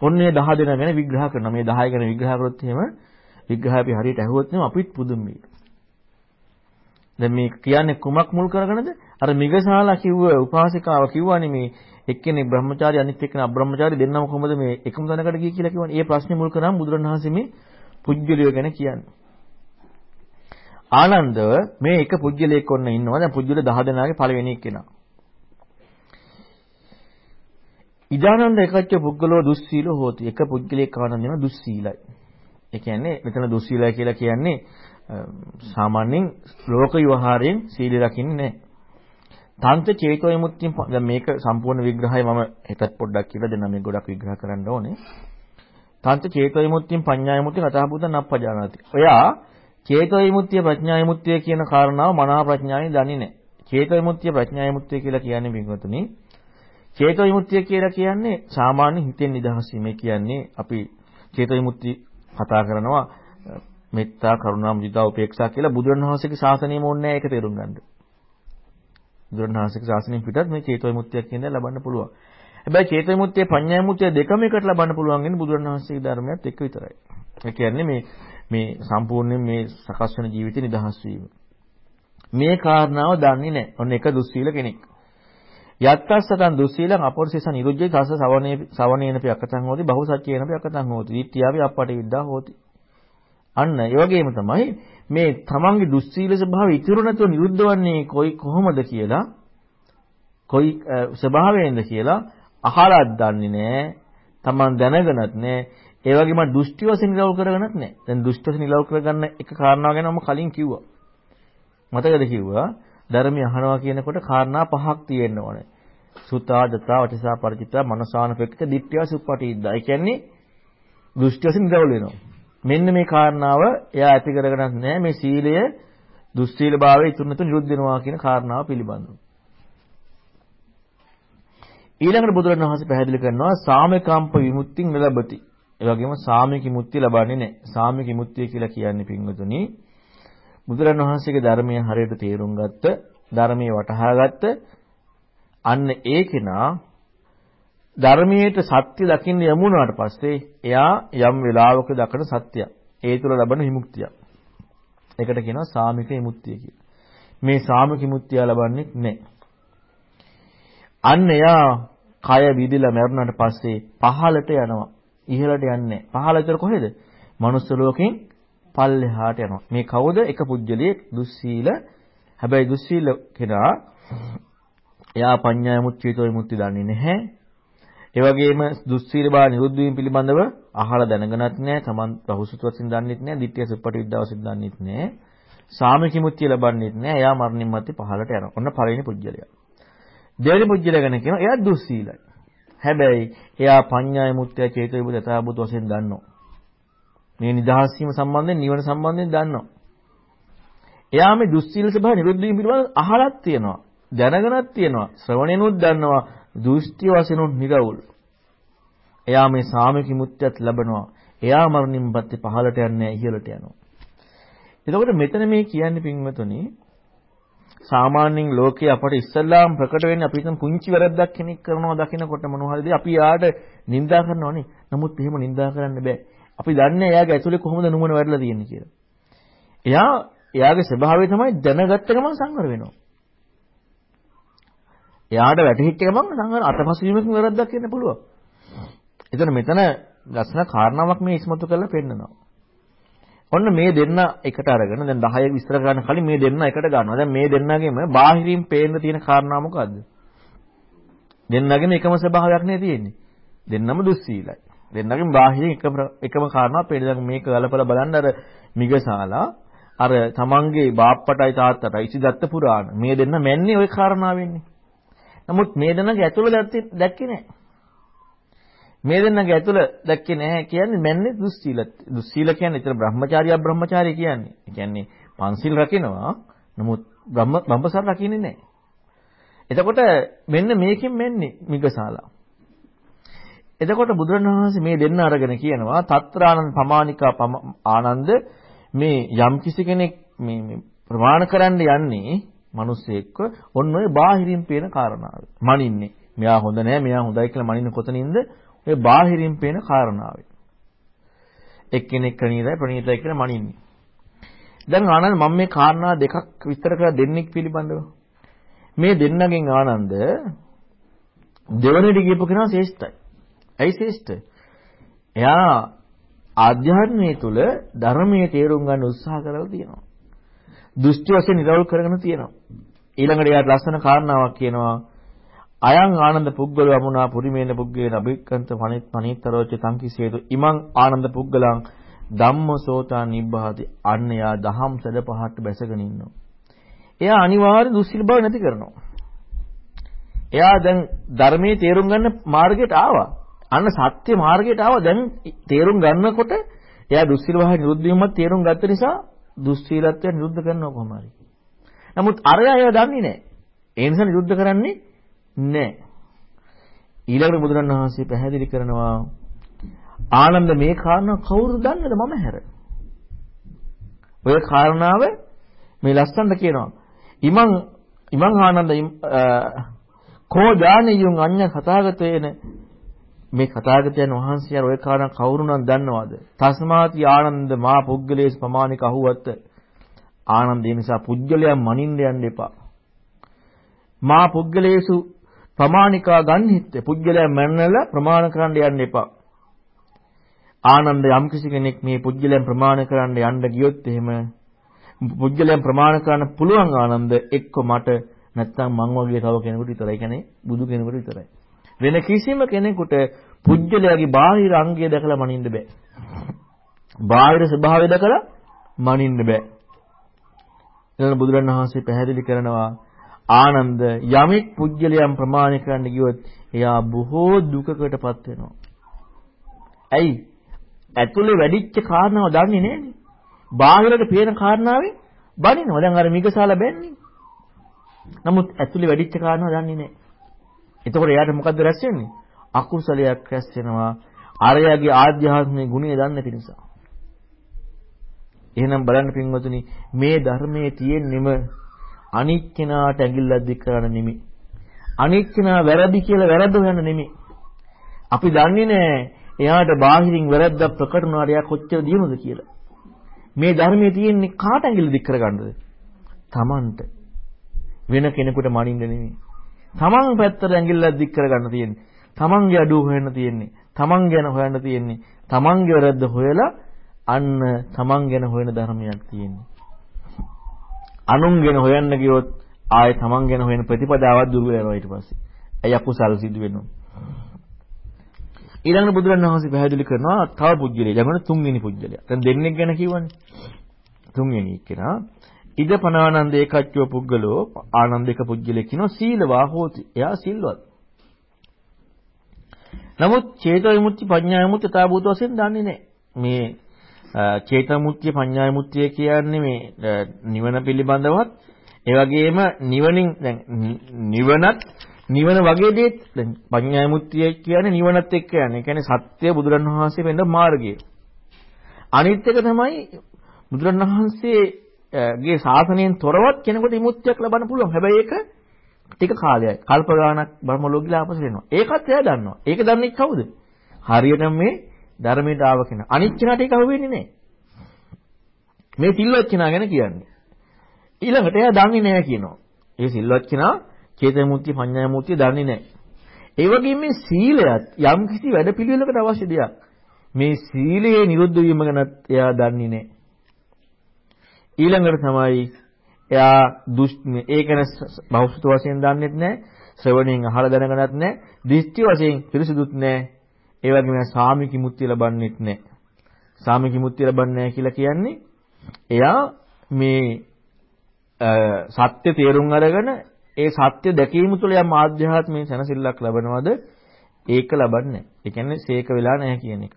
ඔන්න මේ 10 දෙනා ගැන විග්‍රහ කරනවා. මේ 10 ගැන විග්‍රහ කරොත් එහෙම විග්‍රහය අපි හරියට ඇහුවොත් එහෙම අපිත් පුදුම වෙයි. දැන් මේ කියන්නේ කුමක් මුල් කරගෙනද? අර මිගසාලා කිව්ව උපාසිකාව කිව්වනේ මේ එක්කෙනෙක් බ්‍රහ්මචාරී අනිත් එක්කෙනා අබ්‍රහ්මචාරී දෙන්නම කොහොමද මේ එකම තැනකට ගියේ කියලා කිව්වනේ. ඒ ප්‍රශ්නේ මුල් කරාම බුදුරණවහන්සේ මේ පුජ්‍යලිය ගැන කියන්නේ. ආනන්දව මේ එක පුජ්‍යලයක් ඔන්න ඉන්නවා. දැන් පුජ්‍යල 10 දෙනාගේ පළවෙනි එක්කෙනා. ඉදානන්ද එකච්ච පුද්ගලෝ දුස්සීලෝ හෝති. එක පුද්ගලයෙක් ආනන්ද වෙන දුස්සීලයි. ඒ කියන්නේ මෙතන දුස්සීලයි කියලා කියන්නේ සාමාන්‍යයෙන් ලෝක විවහාරයෙන් සීල රකින්නේ නැහැ. තන්ත චේතෝ විමුක්තියෙන් දැන් මේක සම්පූර්ණ විග්‍රහය මම හෙටත් පොඩ්ඩක් කියලා දෙන්න මේ ගොඩක් විග්‍රහ කරන්න ඕනේ. තන්ත චේතෝ විමුක්තියෙන් පඤ්ඤා විමුක්තිය කතාබුත නප්පජානාති. ඔයා චේතෝ විමුක්තිය ප්‍රඥා විමුක්තිය කියන කාරණාව මනා ප්‍රඥාවෙන් දන්නේ නැහැ. චේතෝ විමුක්තිය ප්‍රඥා විමුක්තිය කියලා කියන්නේ විගතුනි. චේතෝ විමුක්තිය කියලා කියන්නේ සාමාන්‍ය හිතෙන් නිදහස් වීම කියන්නේ අපි චේතෝ විමුක්තිය කතා කරනවා මෙත්තා කරුණා මුදිතා උපේක්ෂා කියලා බුදුරණවහන්සේගේ ශාසනයම ඕනේ නැහැ ඒක තේරුම් ගන්න. බුදුරණවහන්සේගේ ශාසනයෙන් පිටත් මේ චේතෝ විමුක්තියක් කියන දේ ලබන්න පුළුවන්. හැබැයි චේතෝ විමුක්තිය පඤ්ඤා විමුක්තිය දෙකම එකට ලබන්න පුළුවන් වෙන්නේ බුදුරණවහන්සේගේ ධර්මයත් එක්ක විතරයි. ඒ කියන්නේ මේ මේ සම්පූර්ණයෙන් මේ සකස් වෙන ජීවිතේ නිදහස් වීම. මේ කාරණාව දන්නේ නැහැ. ඔන්න එක දුස්සීල කෙනෙක්. යත්තස්සතං දුස්සීලං අපොරිසස නිරුද්ධේ තස්ස සවනේ සවනේනපි අකතං හෝති බහුසච්චේනපි අකතං හෝති. ඊත්‍යාවි අපටි විද්දා හෝති. අන්න ඒ වගේම තමයි මේ තමන්ගේ දුස්සීල ස්වභාවය ඉතුරු නැතුව නිරුද්ධ වන්නේ කොයි කොහොමද කියලා කොයි ස්වභාවයෙන්ද කියලා අහලත් දන්නේ නැහැ. තමන් දැනගනත් නැහැ. ඒ වගේම දෘෂ්ටි වශයෙන් නිරවුල් කරගන්නත් නැහැ. දැන් දෘෂ්ටි වශයෙන් නිරවුල් කරගන්න එක කාරණාව ගැන මම කලින් කිව්වා. මතකද කිව්වා? ධර්මය අහනවා කියනකොට කාරණා පහක් තියෙන්න ඕනේ. සුතා, දතා, වචසා, ಪರಿචිතා, මනසානපෙක්ක, දිට්ඨිය, සුප්පටිද්දා. ඒ කියන්නේ දෘෂ්ටි වශයෙන් නිරවුල් වෙනවා. මෙන්න මේ කාරණාව එයා ඇති කරගන්නත් නෑ මේ සීලය දුස්සීල භාවය ඉතුරු නැතු නිරුද්ධ වෙනවා කියන කාරණාව පිළිබඳව. ඊළඟට බුදුරණවහන්සේ පැහැදිලි කරනවා සාමිකම්ප විමුක්තිය ලැබති. ඒ වගේම සාමික විමුක්තිය ලබන්නේ නැහැ. සාමික විමුක්තිය කියලා කියන්නේ පින්වතුනි බුදුරණවහන්සේගේ ධර්මය හරියට තේරුම් ගත්ත, ධර්මයේ වටහා ගත්ත අන්න ඒ කෙනා ධර්මයේට සත්‍ය දකින්න යමුනාට පස්සේ එයා යම් වෙලාවක දකින සත්‍යය. ඒ තුල ලබන විමුක්තිය. ඒකට කියනවා සාමික විමුක්තිය කියලා. මේ සාමික විමුක්තිය ලබන්නේ නැහැ. අන්න එයා කය විදිලා මරුණාට පස්සේ පහළට යනවා. ඉහළට යන්නේ පහළට කොහෙද? මනුස්ස ලෝකෙන් පල්ලෙහාට යනවා. මේ කවුද? එක පුජ්‍යලියෙක් දුස්සීල. හැබැයි දුස්සීල කෙනා එයා පඤ්ඤා විමුක්තියතෝ විමුක්ති දන්නේ නැහැ. ඒ වගේම දුස්සීලභාව නිරුද්ධ වීම පිළිබඳව අහලා දැනගනත් නැහැ. Taman බහුසුත වශයෙන් දන්නෙත් නැහැ. ditthya සුප්පටි විද්‍යාව වශයෙන් දන්නෙත් නැහැ. සාමික මුත්‍ය ලබන්නෙත් නැහැ. එයා මරණින් මත්තේ පහලට යනවා. ඔන්න පළවෙනි පුජ්‍යලයා. දෙවෙනි පුජ්‍යලයා ගැන කියනවා එයා දුස්සීලයි. හැබැයි එයා පඤ්ඤාය මුත්‍යා චේතෝ විමුක්ති යථාභූත වශයෙන් දන්නවා. මේ නිදහස් වීම සම්බන්ධයෙන් නිවන සම්බන්ධයෙන් දන්නවා. එයා මේ දුස්සීල ස්වභාව නිරුද්ධ වීම පිළිබඳව අහලක් තියෙනවා. දැනගෙනක් තියෙනවා. ශ්‍රවණෙනුත් දන්නවා. දෘෂ්ටි වශයෙන්ුත් නිරවුල්. එයා මේ සාමික මුත්‍යක් ලැබනවා. එයා මරණින් පස්සේ පහළට යන්නේ ඉහළට යනවා. එතකොට මෙතන මේ කියන්නේ පින්වතුනි සාමාන්‍යයෙන් ලෝකේ අපට ඉස්සල්ලාම ප්‍රකට වෙන්නේ අපි හිතමු පුංචි වැරද්දක් කෙනෙක් කරනවා දකිනකොට මොන හරිද අපි යාට නිඳා කරනවනේ. නමුත් එහෙම නිඳා කරන්න බෑ. අපි දන්නේ එයාගේ ඇතුලේ කොහොමද නුමන වැඩලා තියෙන්නේ කියලා. එයා එයාගේ ස්වභාවය තමයි දැනගත්ත ගමන් සංවර වෙනවා. එයාට වැටහිච්ච ගමන් සංවර අතපසුවීමකින් වැරද්දක් වෙන්න පුළුවන්. එතන මෙතන ලස්සන කාරණාවක් මේ ඉස්මතු කරලා පෙන්නනවා. ඔන්න මේ දෙන්න එකට අරගෙන දැන් 10 විස්තර කරන්න කලින් මේ දෙන්න එකට ගන්නවා. දැන් මේ දෙන්නගෙම බාහිරින් පේන්න තියෙන කාරණා මොකද්ද? දෙන්නගෙම එකම ස්වභාවයක් නේ තියෙන්නේ. දෙන්නම දුස්සීලයි. දෙන්නගෙම බාහිරින් එකම එකම කාරණා පේන. දැන් මේක ගලපලා බලන්න අර මිගසාලා අර තමන්ගේ බාප්පටයි තාත්තටයි ඉසිදත්ත පුරාණ මේ දෙන්න මැන්නේ ওই කාරණා වෙන්නේ. නමුත් මේ දෙන්නගේ ඇතුළ දැක්කේ නැහැ. මේ දෙන්නගේ ඇතුළ දැක්කේ නැහැ කියන්නේ මැන්නේ දුස්සීල. දුස්සීල කියන්නේ ඒතර බ්‍රහ්මචාරිය බ්‍රහ්මචාරිය කියන්නේ. ඒ කියන්නේ පන්සිල් රකින්නවා. නමුත් බ්‍රහ්ම බඹසර රකින්නේ නැහැ. එතකොට මෙන්න මේකෙන් මෙන්නේ මිගසාලා. එතකොට බුදුරණවහන්සේ මේ දෙන්න අරගෙන කියනවා తත්‍රානන්ද පමානිකා ආනන්ද මේ යම් කිසි කෙනෙක් මේ ප්‍රමාණ කරන්න යන්නේ මිනිස්සෙක්ව ඔන්න ඔය බාහිරින් පේන කාරණාව. මනින්නේ. මෙයා හොඳ නෑ, මෙයා හොඳයි කියලා මනින්න කොතනින්ද? ඔය බාහිරින් පේන කාරණාවේ. එක්කෙනෙක් ප්‍රණීතයි ප්‍රණීතයි කියලා මනින්නේ. දැන් ආනන්ද මම මේ කාරණා දෙකක් විස්තර කරලා දෙන්නෙක් පිළිබඳව. මේ දෙන්නගෙන් ආනන්ද දෙවනට ගියපු කෙනා ශ්‍රේෂ්ඨයි. ඇයි ශ්‍රේෂ්ඨ? එයා ආධ්‍යාත්මයේ තුල ධර්මයේ තේරුම් ගන්න උත්සාහ කරලා තියෙනවා. දෘෂ්ටි වශයෙන් නිරවුල් කරගෙන තියෙනවා. ඊළඟට එයාට ලස්සන කාරණාවක් කියනවා අයං ආනන්ද පුද්ගල වමුණා පුරිමේන පුද්ගේන අභික්කන්ත පණිත් පණිතරෝච තංකිසේතු ඉමං ආනන්ද පුද්ගලං ධම්මසෝතා නිබ්බහති අන්න යා දහම් සැඩ පහට බැසගෙන ඉන්නවා. එයා අනිවාර්ය දුස්සීල බව නැති කරනවා. එයා දැන් ධර්මයේ තේරුම් ගන්න මාර්ගයට ආවා. අන්න සත්‍ය මාර්ගයට ආවා. දැන් තේරුම් ගන්නකොට එයා දුස්සීල භාවය නිරුද්ධ වීමත් තේරුම් ගත්ත නිසා දුස්සීලත්වය නිරුද්ධ කරනවා කොහොම හරි. නමුත් අරයා ඒව දන්නේ නැහැ. ඒ නිසා නිරුද්ධ කරන්නේ නැහැ. ඊළඟට බුදුරණවහන්සේ පැහැදිලි කරනවා ආනන්ද මේ කාරණා කවුරු දන්නේද මම හැර? ඔය කාරණාව මේ ලස්සනට කියනවා. ඉමං ඉමං ආනන්ද කෝ ඥානියුන් අඤ්ඤ කතාගතේන මේ කතාගතයන් වහන්සේ අර ඔය කාරණා කවුරුනම් දන්නවද? තස්මාති ආනන්ද මා පුද්ගලේස් ප්‍රමාණික අහුවත්ත. ආනන්ද ඒ නිසා පුද්ගලයන් මනින්න යන්න එපා. මා පුද්ගලේසු ප්‍රමාණිකා ගන්නෙත් පුජ්‍යලයන් මැන්නලා ප්‍රමාණ කරන්න යන්න එපා. ආනන්ද යම් කිසි කෙනෙක් මේ පුජ්‍යලයන් ප්‍රමාණ කරන්න යන්න ගියොත් එහෙම පුජ්‍යලයන් ප්‍රමාණ කරන්න පුළුවන් ආනන්ද එක්ක මට නැත්තම් මං වගේ තව කෙනෙකුට විතරයි. කියන්නේ බුදු කෙනෙකුට විතරයි. වෙන කිසිම කෙනෙකුට පුජ්‍යලයාගේ බාහිර අංගය දැකලා මනින්න බෑ. බාහිර ස්වභාවය දැකලා මනින්න බෑ. ඊළඟ බුදුරණවහන්සේ පැහැදිලි කරනවා ආනන්ද යමෙක් පුජ්‍යලයන් ප්‍රමාණ කරන්න ගියොත් එයා බොහෝ දුකකටපත් වෙනවා. ඇයි? ඇතුලේ වැඩිච්ච කාරණාව දන්නේ නැහැනේ. බාහිරට පේන කාරණාවේ බනිනවා. දැන් අර මිගසාලා බැන්නේ. නමුත් ඇතුලේ වැඩිච්ච කාරණාව දන්නේ නැහැ. එතකොට එයාට මොකද්ද රැස් වෙන්නේ? අකුසලයක් රැස් වෙනවා. අරයාගේ ආධ්‍යාත්මික ගුණය දන්නේ නැති නිසා. එහෙනම් බලන්න පින්වතුනි මේ ධර්මයේ තියෙන්නෙම අනිත් කෙනාට ඇඟිල්ලක් දික් කරන්න නෙමෙයි. අනිත් කෙනා වැරදි කියලා වැරද්ද හොයන්න නෙමෙයි. අපි දන්නේ නැහැ එයාට බාහිරින් වැරද්දක් ප්‍රකට වුණාට එයා කොච්චර දිනුනද කියලා. මේ ධර්මයේ තියෙන්නේ කාට ඇඟිල්ල දික් කරගන්නද? Tamanට. වෙන කෙනෙකුට මනින්න නෙමෙයි. Taman පැත්තට ඇඟිල්ලක් දික් කරගන්න තියෙන්නේ. Tamanගේ අඩුව හොයන්න තියෙන්නේ. Taman ගැන හොයන්න තියෙන්නේ. Tamanගේ වැරද්ද හොයලා අන්න Taman ගැන හොයන ධර්මයක් තියෙන්නේ. අනුන් ගැන හොයන්න ගියොත් ආයේ තමන් ගැන හොයන ප්‍රතිපදාවක් දුර වෙනවා ඊට පස්සේ. ඇයි අකුසල් සිදු වෙනවා. ඊළඟට බුදුරණවහන්සේ පැහැදිලි කරනවා තව පුජ්‍යලිය. ළඟට තුන්වෙනි පුජ්‍යලිය. දැන් දෙන්නෙක් ගැන කියවනේ. තුන්වෙනි එක්කෙනා ඉද පනානන්ද ඒකච්චව පුද්ගලෝ ආනන්දික පුජ්‍යලිය කියනවා සීලවා හෝති. එයා සිල්වත්. නමුත් චේතෝ විමුක්ති පඤ්ඤා විමුක්ති තාවූත වශයෙන් දන්නේ නැහැ. මේ චේතෝ විමුක්තිය පඤ්ඤා විමුක්තිය කියන්නේ මේ නිවන පිළිබඳවත් ඒ වගේම නිවනින් දැන් නිවනත් නිවන වගේ දේත් දැන් පඤ්ඤා විමුක්තිය කියන්නේ නිවනත් එක්ක යන්නේ. ඒ කියන්නේ සත්‍ය බුදුරණවහන්සේ වෙන්න මාර්ගය. අනිත් එක තමයි බුදුරණවහන්සේගේ ශාසනයෙන් තොරවත් කෙනෙකුට විමුක්තියක් ලබන්න පුළුවන්. හැබැයි ඒක ටික කාලයයි. කල්ප ගාණක් බ්‍රහ්ම ලෝකෙලා ආපසු එනවා. ඒකත් එයා දන්නවා. ඒක දන්නේ කවුද? හරියටම මේ ධර්මයට ආව කෙනා. අනිත් කෙනාට ඒක අහුවෙන්නේ නැහැ. මේ සිල්වත් කෙනා ගැන කියන්නේ. ඊළඟට එයා දන්නේ නැහැ කියනවා. ඒ සිල්වත් කෙනා චේතමුත්‍ය පඤ්ඤාමුත්‍ය දන්නේ නැහැ. ඒ වගේම මේ සීලයත් යම් කිසි වැඩපිළිවෙලකට අවශ්‍ය දෙයක්. මේ සීලයේ නිරුද්ධ වීම ගැනත් එයා දන්නේ නැහැ. ඊළඟට තමයි එයා දුෂ් ඒක ගැන බෞද්ධ වශයෙන් දන්නේත් නැහැ. ශ්‍රවණයෙන් අහලා දැනගනත් නැහැ. දෘෂ්ටි වශයෙන් පිරිසුදුත් නැහැ. ඒ වගේම සාමිකි මුත්‍ය ලබන්නේත් නැහැ. සාමිකි මුත්‍ය ලබන්නේ නැහැ කියලා කියන්නේ එයා මේ සත්‍ය තේරුම් අරගෙන ඒ සත්‍ය දැකීම තුළ යම් ආධ්‍යාත්මික සැනසෙල්ලක් ලබනවද ඒක ලබන්නේ. ඒ කියන්නේ සීක වෙලා නැහැ කියන එක.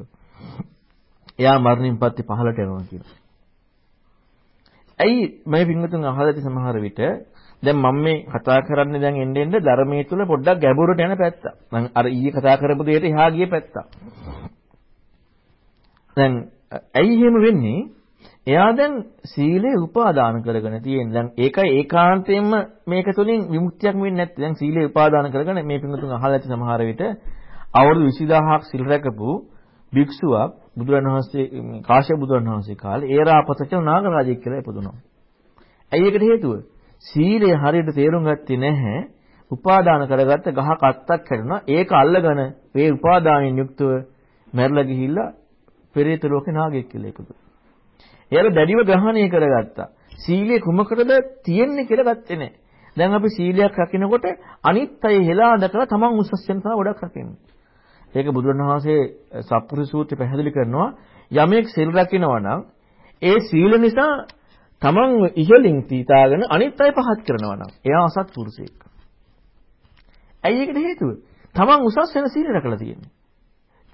එයා මරණින් පස්සේ පහලට යනවා කියනවා. ඇයි මේ පින්වතුන් අහලා ඇති සමහර විට දැන් මම මේ කතා කරන්නේ දැන් එන්න එන්න ධර්මයේ තුල පොඩ්ඩක් ගැඹුරට යන පැත්ත. මම අර ඊයේ කතා කරපු දෙයට එහා ගිය පැත්ත. දැන් ඇයි එහෙම වෙන්නේ? එයා දැන් සීලය උපාදාන කරගෙන තියෙන. දැන් ඒකයි ඒකාන්තයෙන්ම මේක තුලින් විමුක්තියක් වෙන්නේ නැත්තේ. දැන් සීලය උපාදාන කරගෙන මේ පින්වතුන් අහලා ඇති සමහර විට අවුරුදු 20000ක් සිල් රැකපු භික්ෂුවක් බුදුරණවහන්සේ කාශ්‍යප බුදුරණවහන්සේ කාලේ ඒරාපතක නාගරාජෙක් කියලා ඉපදුණා. ඇයි ඒකට හේතුව? සීලය හරියට තේරුම් ගත්තේ නැහැ. උපාදාන කරගත්ත ගහක අත්තක් හැදුණා. ඒක අල්ලගෙන ඒ උපාදානයෙන් යුක්තව මැරලා ගිහිල්ලා පෙරේත ලෝකේ නාගයෙක් කියලා ඉපදුණා. එයාලා දැඩිව ග්‍රහණය කරගත්තා. සීලය කුමකටද තියෙන්නේ කියලා ගත්තේ නැහැ. දැන් අපි සීලයක් රකින්නකොට අනිත් අය හෙලා දැකලා තමන් උසස් වෙන තමයි ගොඩක් රකින්නේ. ඒක බුදුරණවහන්සේ සත්පුරුෂ සූත්‍රය පැහැදිලි කරනවා යමෙක් සිල් රකින්නවා නම් ඒ සීල නිසා තමන් ඉහළින් තීතාගෙන අනිත් අය පහත් කරනවා නම් එයා අසත්පුරුෂයෙක්. ඇයි ඒකට හේතුව? තමන් උසස් වෙන සීල රැකලා තියෙන්නේ.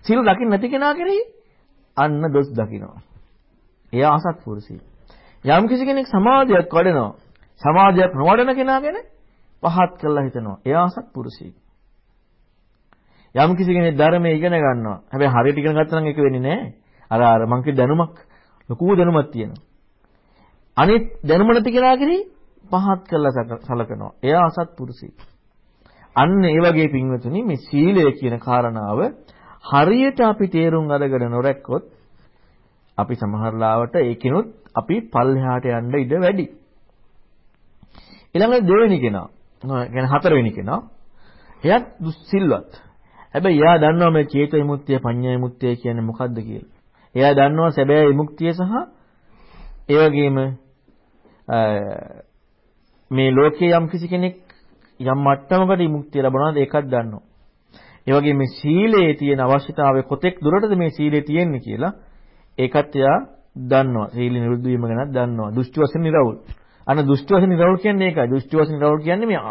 සීල රකින්න නැති කෙනා කෙරෙහි අන්න දොස් දකිනවා. එයා අසත්පුරුෂයෙක්. යම් කිසි කෙනෙක් සමාධියක් වඩනවා. සමාධියක් නොවඩන කෙනා ගැන පහත් කරලා හිතනවා. එයා අසත්පුරුෂයෙක්. යම් කිසි කෙනෙක් ධර්මයේ ඉගෙන ගන්නවා. හැබැයි හරියට ඉගෙන ගත්තා නම් ඒක වෙන්නේ නැහැ. අර අර මං කිය දැනුමක් ලොකු දැනුමක් තියෙනවා. අනිත් දැනුම නැති කෙනා කෙරෙහි පහත් කරලා සලකනවා. එයා අසත්පුරුෂයෙක්. අන්න ඒ වගේ පින්වතුනි මේ සීලය කියන කාරණාව හරියට අපි තේරුම් අරගෙන නොරැක්කොත් අපි සමහර ලාවට ඒකිනුත් අපි පල්ලෙහාට යන්න ඉඩ වැඩි. ඊළඟ දෙවෙනි කෙනා, කියන්නේ හතරවෙනි කෙනා, එයත් දුස්සිල්වත්. හැබැයි එයා දන්නවා මේ චේතෝ විමුක්තිය පඤ්ඤා විමුක්තිය කියන්නේ මොකද්ද කියලා. එයා දන්නවා සැබෑ විමුක්තිය සහ ඒ වගේම මේ ලෝකයේ යම් කිසි කෙනෙක් යම් මට්ටමකට විමුක්තිය ලබනවාද ඒකත් දන්නවා. ඒ වගේම මේ සීලයේ තියෙන අවශ්‍යතාවය කොතෙක් දුරටද මේ සීලය තියෙන්නේ කියලා ඒකත් එයා දන්නවා. සීල නිරුද්ධ වීම ගැනත් දන්නවා. දෘෂ්ටි වශයෙන් නිරවුල්. අන්න දෘෂ්ටි වශයෙන් නිරවුල් කියන්නේ ඒකයි. දෘෂ්ටි වශයෙන් නිරවුල් කියන්නේ මේ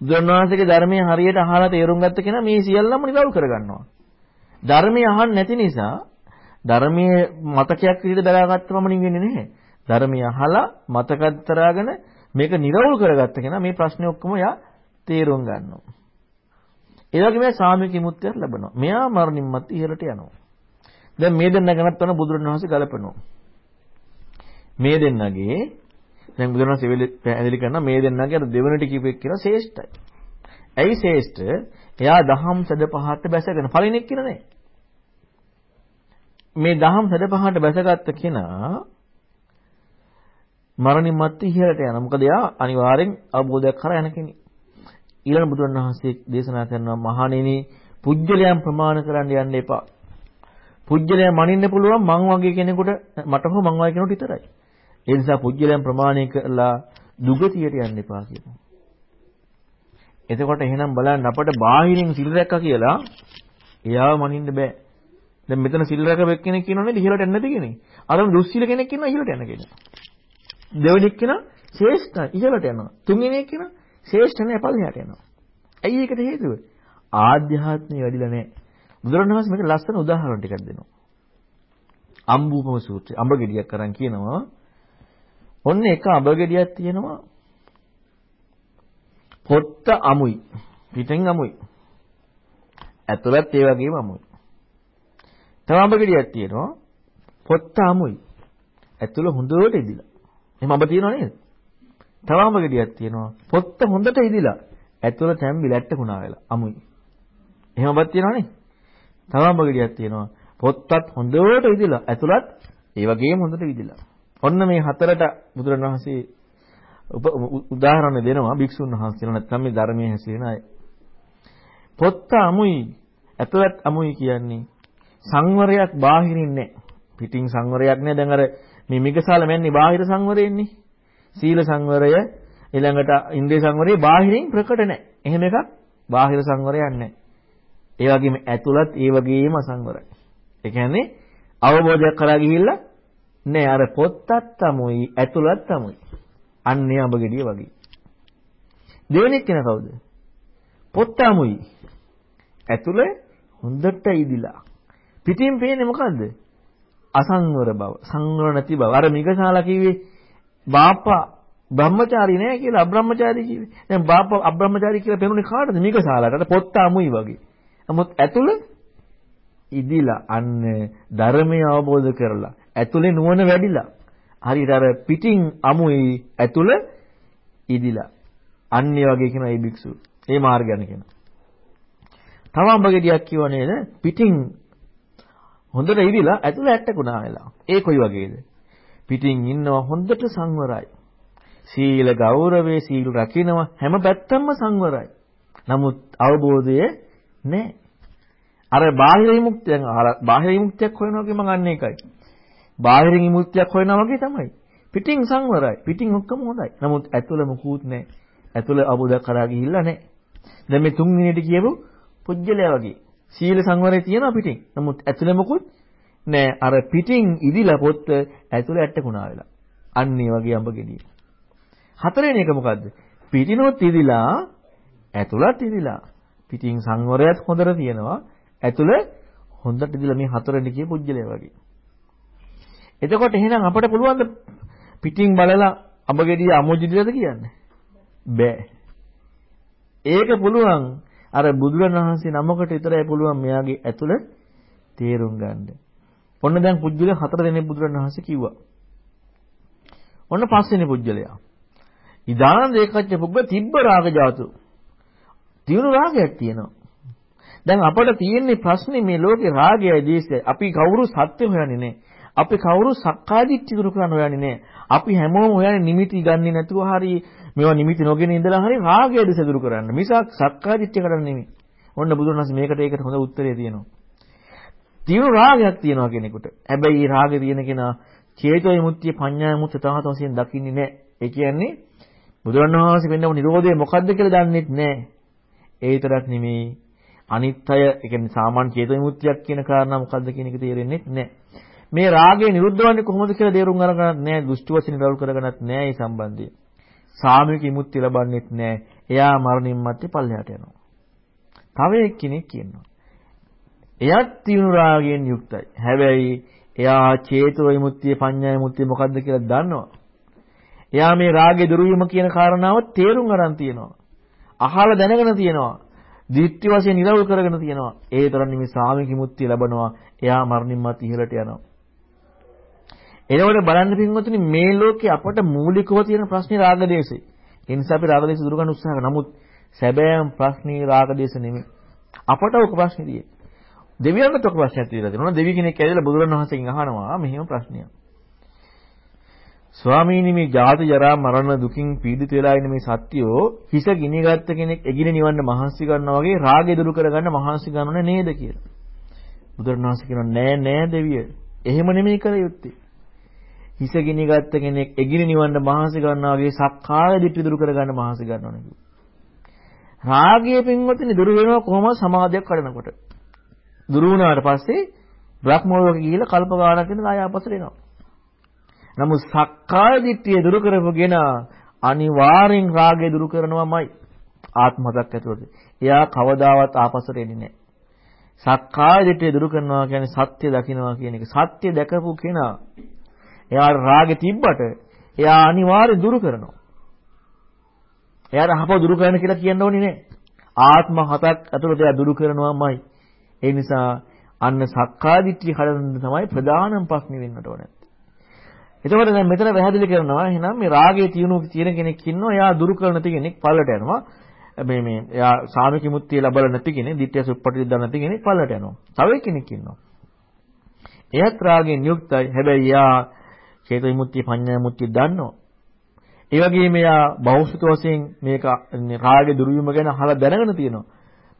බුදුරණවහන්සේගේ ධර්මයේ හරියට අහලා තේරුම් ගත්ත කෙනා මේ සියල්ලම නිරවුල් කරගන්නවා. ධර්මය අහන්න නැති නිසා ධර්මයේ මතකයක් විදිහට දරාගත්තම නිවෙන්නේ නැහැ. ධර්මය අහලා මතකත් තරගෙන මේක නිරවුල් කරගත්ත කෙනා මේ ප්‍රශ්නේ ඔක්කොම යා තේරුම් ගන්නවා. ඒ වගේම සාමික විමුක්තියක් ලැබෙනවා. මෙයා මරණින් මත් ඉහළට යනවා. දැන් මේ දෙන්න ගැනත් තන බුදුරණවහන්සේ ගලපනවා. මේ දෙන්නගේ දැන් බුදුරණවහන්සේ පැහැදිලි කරනවා මේ දෙන්නගේ අර දෙවනට කියපෙක් කියලා ශ්‍රේෂ්ඨයි. ඇයි ශ්‍රේෂ්ඨ? එයා දහම් සද පහට බැසගෙන පළවෙනි එක්කින නෑ. මේ දහම් සද පහට බැසගත්ත කෙනා මරණින් මත් ඉහළට යනවා. මොකද එයා අනිවාර්යෙන් අවබෝධයක් කරා යන කෙනෙක්. ඊළඟ බුදුරණවහන්සේ දේශනා කරනවා මහණෙනි පුජ්‍යලයන් ප්‍රමාණ කරන්න යන්න එපා. පුජ්‍යලයන් මනින්න පුළුවන් මං වගේ කෙනෙකුට මට හෝ මං වගේ කෙනෙකුට විතරයි. ඒ නිසා පුජ්‍යලයන් ප්‍රමාණය කරලා දුගතියට යන්න එපා කියනවා. එතකොට එහෙනම් බලන්න අපට බාහිරින් සිල් රැක්කා කියලා එයාව මනින්න බෑ. දැන් මෙතන සිල් රැකපු එක්කෙනෙක් කියනවනේ ඉහළට යන්න නැති කෙනෙක්. අර දුස්සීල කෙනෙක් ඉන්නවා ඉහළට යන කෙනෙක්. දෙවෙනි එක්කෙනා ශ්‍රේෂ්ඨ ඉහළට යනවා. තුන්වෙනි එක්කෙනා ශ්‍රේෂ්ඨ නැහැ පල්ලෙහාට යනවා. ඇයි ඒකට හේතුව? ආධ්‍යාත්මය වැඩිලා නැහැ. බුදුරණවහන්සේ මේක ලස්සන උදාහරණ ටිකක් දෙනවා. අම්බුපම සූත්‍රය. අඹ ගෙඩියක් අරන් කියනවා. ඔන්න එක අඹ ගෙඩියක් තියෙනවා. පොත්ත අමුයි. පිටෙන් අමුයි. ඇතුළත් ඒ වගේම අමුයි. තව අඹ ගෙඩියක් තියෙනවා. පොත්ත අමුයි. ඇතුළ හොඳට ඉදිලා. එහෙම අඹ තියෙනව නේද? තව අඹ ගෙඩියක් තියෙනවා. පොත්ත හොඳට ඉදිලා. ඇතුළ තැම්බි ලැට්ටකුණා වෙලා අමුයි. එහෙම අඹක් තියෙනවනේ. තව අඹ ගෙඩියක් තියෙනවා. පොත්තත් හොඳට විදිලා ඇතුළත් ඒ වගේම හොඳට විදිලා. ඔන්න මේ හතරට බුදුරණවහන්සේ උදාහරණ දෙනවා භික්ෂුන් වහන්සේලා නැත්නම් මේ ධර්මයේ හැසිරෙන අය. පොත්ත අමුයි ඇතුළත් අමුයි කියන්නේ සංවරයක් බාහිරින් නැහැ. පිටින් සංවරයක් නැහැ. දැන් අර මේ මිගසාල මැන්නේ බාහිර සංවරයෙන්නේ. සීල සංවරය ඊළඟට ඉන්ද්‍රිය සංවරය බාහිරින් ප්‍රකට නැහැ. එහෙම එකක් බාහිර සංවරයක් නැහැ. ඒ වගේම ඇතුළත් ඒ වගේම අසංවරයි. ඒ කියන්නේ අවබෝධයක් කරා ගිහිල්ලා නෑ අර පොත්තත් තමයි ඇතුළත් තමයි. අන්නේ අඹ ගෙඩිය වගේ. දෙවෙනි කෙනා කවුද? පොත්තමුයි. ඇතුළ හොඳට ඉදිලා. පිටින් පේන්නේ මොකද්ද? අසංවර බව, සංවර නැති බව. අර මිගසාලා කිව්වේ බාප්පා බ්‍රහ්මචාරී නෑ කියලා අබ්‍රහ්මචාරී කිව්වේ. දැන් බාප්පා අබ්‍රහ්මචාරී කියලා පෙනුනේ කාටද? මිගසාලාට පොත්තමුයි වගේ. නමුත් ඇතුළ ඉදිලා අන්න ධර්මය අවබෝධ කරලා ඇතුලේ නුවණ වැඩිලා හරියට අර පිටින් අමුයි ඇතුළ ඉදිලා අන්නේ වගේ කියන ඒ භික්ෂුව. ඒ මාර්ගය යන කෙනා. තව අඹගෙඩියක් කියව නේද? පිටින් හොඳට ඉදිලා ඇතුළ ඇට්ටකුණා වෙලා. ඒ කොයි වගේද? පිටින් ඉන්නවා හොඳට සංවරයි. සීල ගෞරවේ සීල් රකින්නවා හැම පැත්තම සංවරයි. නමුත් අවබෝධය නැහැ. අර බාහිර විමුක්තිය බාහිර විමුක්තියක් හොයනවා කිය මං අන්නේ එකයි. බාහිර විමුක්තියක් හොයනවා වගේ තමයි. පිටින් සංවරයි. පිටින් ඔක්කොම හොඳයි. නමුත් ඇතුළ මුකුත් නැහැ. ඇතුළ අබුදක් කරා ගිහිල්ලා නැහැ. දැන් මේ තුන් මිනිහෙට කියපු පුජ්‍යලයා වගේ. සීල සංවරය තියෙනවා පිටින්. නමුත් ඇතුළ මුකුත් නැහැ. අර පිටින් ඉදිලා පොත් ඇතුළ ඇට්ටකුණා වෙලා. අන්න ඒ වගේ අඹ ගෙඩිය. හතරවෙනි එක මොකද්ද? පිටිනොත් ඉදිලා ඇතුළත් ඉදිලා. පිටින් සංවරයත් හොඳට තියෙනවා. ඇතුළ හොඳට ඉදලා මේ හතරෙන් කිය පුජ්‍යලය වගේ. එතකොට එහෙනම් අපට පුළුවන් පිටින් බලලා අඹ ගෙඩිය අමෝජිදද කියන්නේ? බෑ. ඒක පුළුවන් අර බුදුරණවහන්සේ නමකට විතරයි පුළුවන් මෙයාගේ ඇතුළ තේරුම් ගන්න. ඔන්න දැන් පුජ්‍යල හතර දෙනෙක් බුදුරණවහන්සේ කිව්වා. ඔන්න පස්වෙනි පුජ්‍යලයා. ඉදාන දේකච්ච පුබ්බ තිබ්බ රාග ජාතු. තියුණු රාගයක් තියෙනවා. දැන් අපට තියෙන්නේ ප්‍රශ්නේ මේ ලෝකේ රාගයයි දේශයයි. අපි කවුරු සත්‍ය හොයන්නේ නැහැ. අපි කවුරු සක්කාදිට්ඨි දුරු කරන්න හොයන්නේ නැහැ. අපි හැමෝම හොයන්නේ නිමිති ගන්නේ නැතුව හරි මේවා නිමිති නොගෙන ඉඳලා හරි රාගය දිස දුරු කරන්න. මිසක් සක්කාදිට්ඨිය කරන්නේ නෙමෙයි. ඔන්න බුදුන් වහන්සේ මේකට ඒකට හොඳ උත්තරය තියෙනවා. තීව්‍ර රාගයක් තියෙනවා කෙනෙකුට. හැබැයි මේ රාගය තියෙන කෙනා චේතෝ විමුක්තිය පඤ්ඤා විමුක්තිය තහත වශයෙන් දකින්නේ නැහැ. ඒ කියන්නේ බුදුරණවහන්සේ වෙන්නව නිරෝධය මොකද්ද කියලා දන්නේ නැහැ. ඒ විතරක් නෙමෙයි අනිත්‍ය ඒ කියන්නේ සාමාන්‍ය චේතන විමුක්තියක් කියන කාරණා මොකද්ද කියන එක තේරෙන්නේ නැහැ. මේ රාගය නිරුද්ධ වන්නේ කොහොමද කියලා තේරුම් අරගන්නත් නැහැ. දෘෂ්ටි වශයෙන් නිරවුල් කරගන්නත් නැහැ මේ සම්බන්ධය. සාමික විමුක්තිය ලබන්නේත් නැහැ. එයා මරණින් මත්තේ පල්ලෙහාට යනවා. තව එක්කෙනෙක් කියනවා. එයත් තියුණු රාගයෙන් යුක්තයි. හැබැයි එයා චේතෝ විමුක්තිය පඤ්ඤා විමුක්තිය මොකද්ද කියලා දන්නවා. එයා මේ රාගේ දුරු වීම කියන කාරණාව තේරුම් අරන් තියෙනවා. අහලා දැනගෙන තියෙනවා. දිට්ඨි වශයෙන් නිරවුල් කරගෙන තියෙනවා. ඒ තරම් නිමි සාමික මුක්තිය ලැබනවා. එයා මරණින් මත් ඉහළට යනවා. එනකොට බලන්න පින්වතුනි මේ ලෝකේ අපට මූලිකව තියෙන ප්‍රශ්නේ රාගදේශේ. ඒ නිසා අපි රාගදේශ දුරු කරන්න උත්සාහ කරනවා. නමුත් සැබෑම ප්‍රශ්නේ රාගදේශ නෙමෙයි. අපට ඔක ප්‍රශ්නේ තියෙන්නේ. දෙවියන්ට ඔක ප්‍රශ්නයක් තියෙලා තියෙනවා. දෙවි කෙනෙක් ඇවිල්ලා බුදුරණවහන්සේගෙන් අහනවා මෙහෙම ප්‍රශ්නයක්. ස්වාමීනි මේ ජාති ජරා මරණ දුකින් පීඩිත වෙලා ඉන්න මේ සත්‍යෝ හිස ගිනිගත්ත කෙනෙක් එගින නිවන්න මහන්සි ගන්නවා වගේ රාගය දුරු කරගන්න මහන්සි ගන්නව නේද කියලා. බුදුරණවහන්සේ කියනවා නෑ නෑ දෙවිය. එහෙම නෙමෙයි කර යුත්තේ. හිස ගිනිගත්ත කෙනෙක් එගින නිවන්න මහන්සි ගන්නවා වගේ සක්කාය දිට්ඨි දුරු කරගන්න මහන්සි ගන්නවනේ කිව්වා. රාගය පින්වතුනි දුරු වෙනවා කොහොමද සමාධියක් කඩනකොට. දුරු වුණාට පස්සේ බ්‍රහ්ම ලෝකෙ ගිහිල්ලා කල්ප ගානක් ඉඳලා ආය අපසට එනවා. නමුත් සක්කාය දිට්ඨිය දුරු කරපුගෙන අනිවාර්යෙන් රාගය දුරු කරනවමයි. ආත්මයක් ඇතුළත. එයා කවදාවත් ආපස්සට එන්නේ නැහැ. සක්කාය දිට්ඨිය දුරු කරනවා කියන්නේ සත්‍ය දකින්නවා කියන එක. සත්‍ය දැකපු කෙනා එයාට රාගෙ තිබ්බට එයා අනිවාර්යෙන් දුරු කරනවා. එයාට අහපව දුරු කරන්න කියලා කියන්න ඕනේ නෑ. ආත්ම හතක් ඇතුළත එයා දුරු කරනවාමයි. ඒ නිසා අන්න සක්කාය දිට්ඨිය කඩන තමයි ප්‍රධානම ප්‍රශ්නේ වෙන්නට ඕනේ. එතකොට දැන් මෙතන පැහැදිලි කරනවා එහෙනම් මේ රාගයේ තියුණු තියෙන කෙනෙක් ඉන්නවා එයා දුරු කරන නැති කෙනෙක් පල්ලට යනවා. මේ මේ එයා සාමික මුත්‍තිය ලැබලා නැති කෙනෙක්, ditthya සුප්පටි දා නැති කෙනෙක් පල්ලට යනවා. තව කෙනෙක් ඉන්නවා. එයත් රාගයෙන් යුක්තයි. හැබැයි එයා චේත විමුක්තිය, පඤ්ඤා විමුක්තිය දන්නවා. ඒ වගේම එයා බෞද්ධ වශයෙන් මේක රාගේ දුරු වීම ගැන අහලා දැනගෙන තියෙනවා.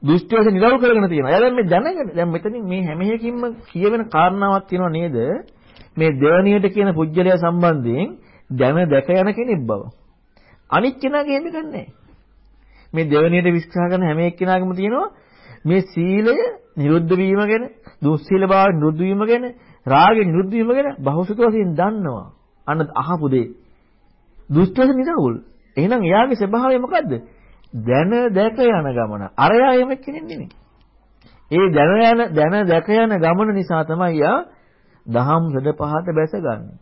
දෘෂ්ටි වශයෙන් නිරවුල් කරගෙන තියෙනවා. එයා දැන් මේ දැනගෙන දැන් මෙතනින් මේ හැම එකකින්ම කියවෙන කාරණාවක් තියෙනව නේද? මේ දෙවණියට කියන පුජ්‍යලයා සම්බන්ධයෙන් දැන දැක යන කෙනෙක් බව. අනිත් කෙනාගේ එහෙම ගන්නෑ. මේ දෙවණියට විශ්වාස කරන හැම එක්කෙනාගේම තියෙනවා මේ සීලය නිරුද්ධ වීම ගැන, දුස්සීල භාවය නිරුද්ධ වීම ගැන, රාගය නිරුද්ධ වීම ගැන බහුසුත වශයෙන් දන්නවා. අන්න අහපු දේ. දුෂ්ටස නිරවුල්. එහෙනම් එයාගේ ස්වභාවය මොකද්ද? දැන දැක යන ගමන. අරයා එහෙම කෙනෙක් නෙමෙයි. ඒ දැන යන දැන දැක යන ගමන නිසා තමයි යා දහම් සද පහත බැසගන්නේ.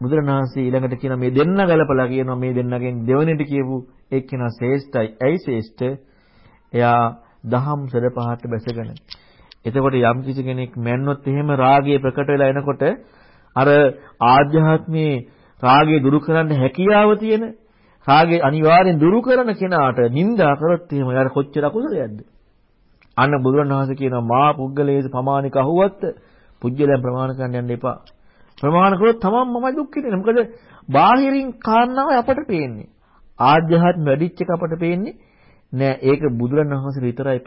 බුදුරණාහි ඊළඟට කියන මේ දෙන්න ගලපලා කියනවා මේ දෙන්නගෙන් දෙවෙනිට කියපු එක්කෙනා ශ්‍රේෂ්ඨයි. ඇයි ශ්‍රේෂ්ඨ? එයා දහම් සද පහට බැසගෙන. එතකොට යම් කිසි කෙනෙක් මැන්නොත් එහෙම රාගය ප්‍රකට වෙලා එනකොට අර ආධ්‍යාත්මයේ රාගය දුරු කරන්න හැකියාව තියෙන රාගය අනිවාර්යෙන් දුරු කරන කෙනාට නිନ୍ଦා කරොත් එහෙම යාර කොච්චර අකුසලයක්ද? අන්න බුදුරණවහන්සේ කියනවා මා පුද්ගලයේස ප්‍රමාණික අහුවත් පුජ්‍යලයන් ප්‍රමාණ කරන්න යන්න එපා. ප්‍රමාණ කළොත් තමන් මමයි දුක් විඳින්නේ. මොකද බාහිරින් කාරණාව අපට පේන්නේ. ආධ්‍යාත්ම වැඩිච්ච එක අපට පේන්නේ නෑ. ඒක බුදුරණවහන්සේ විතරයි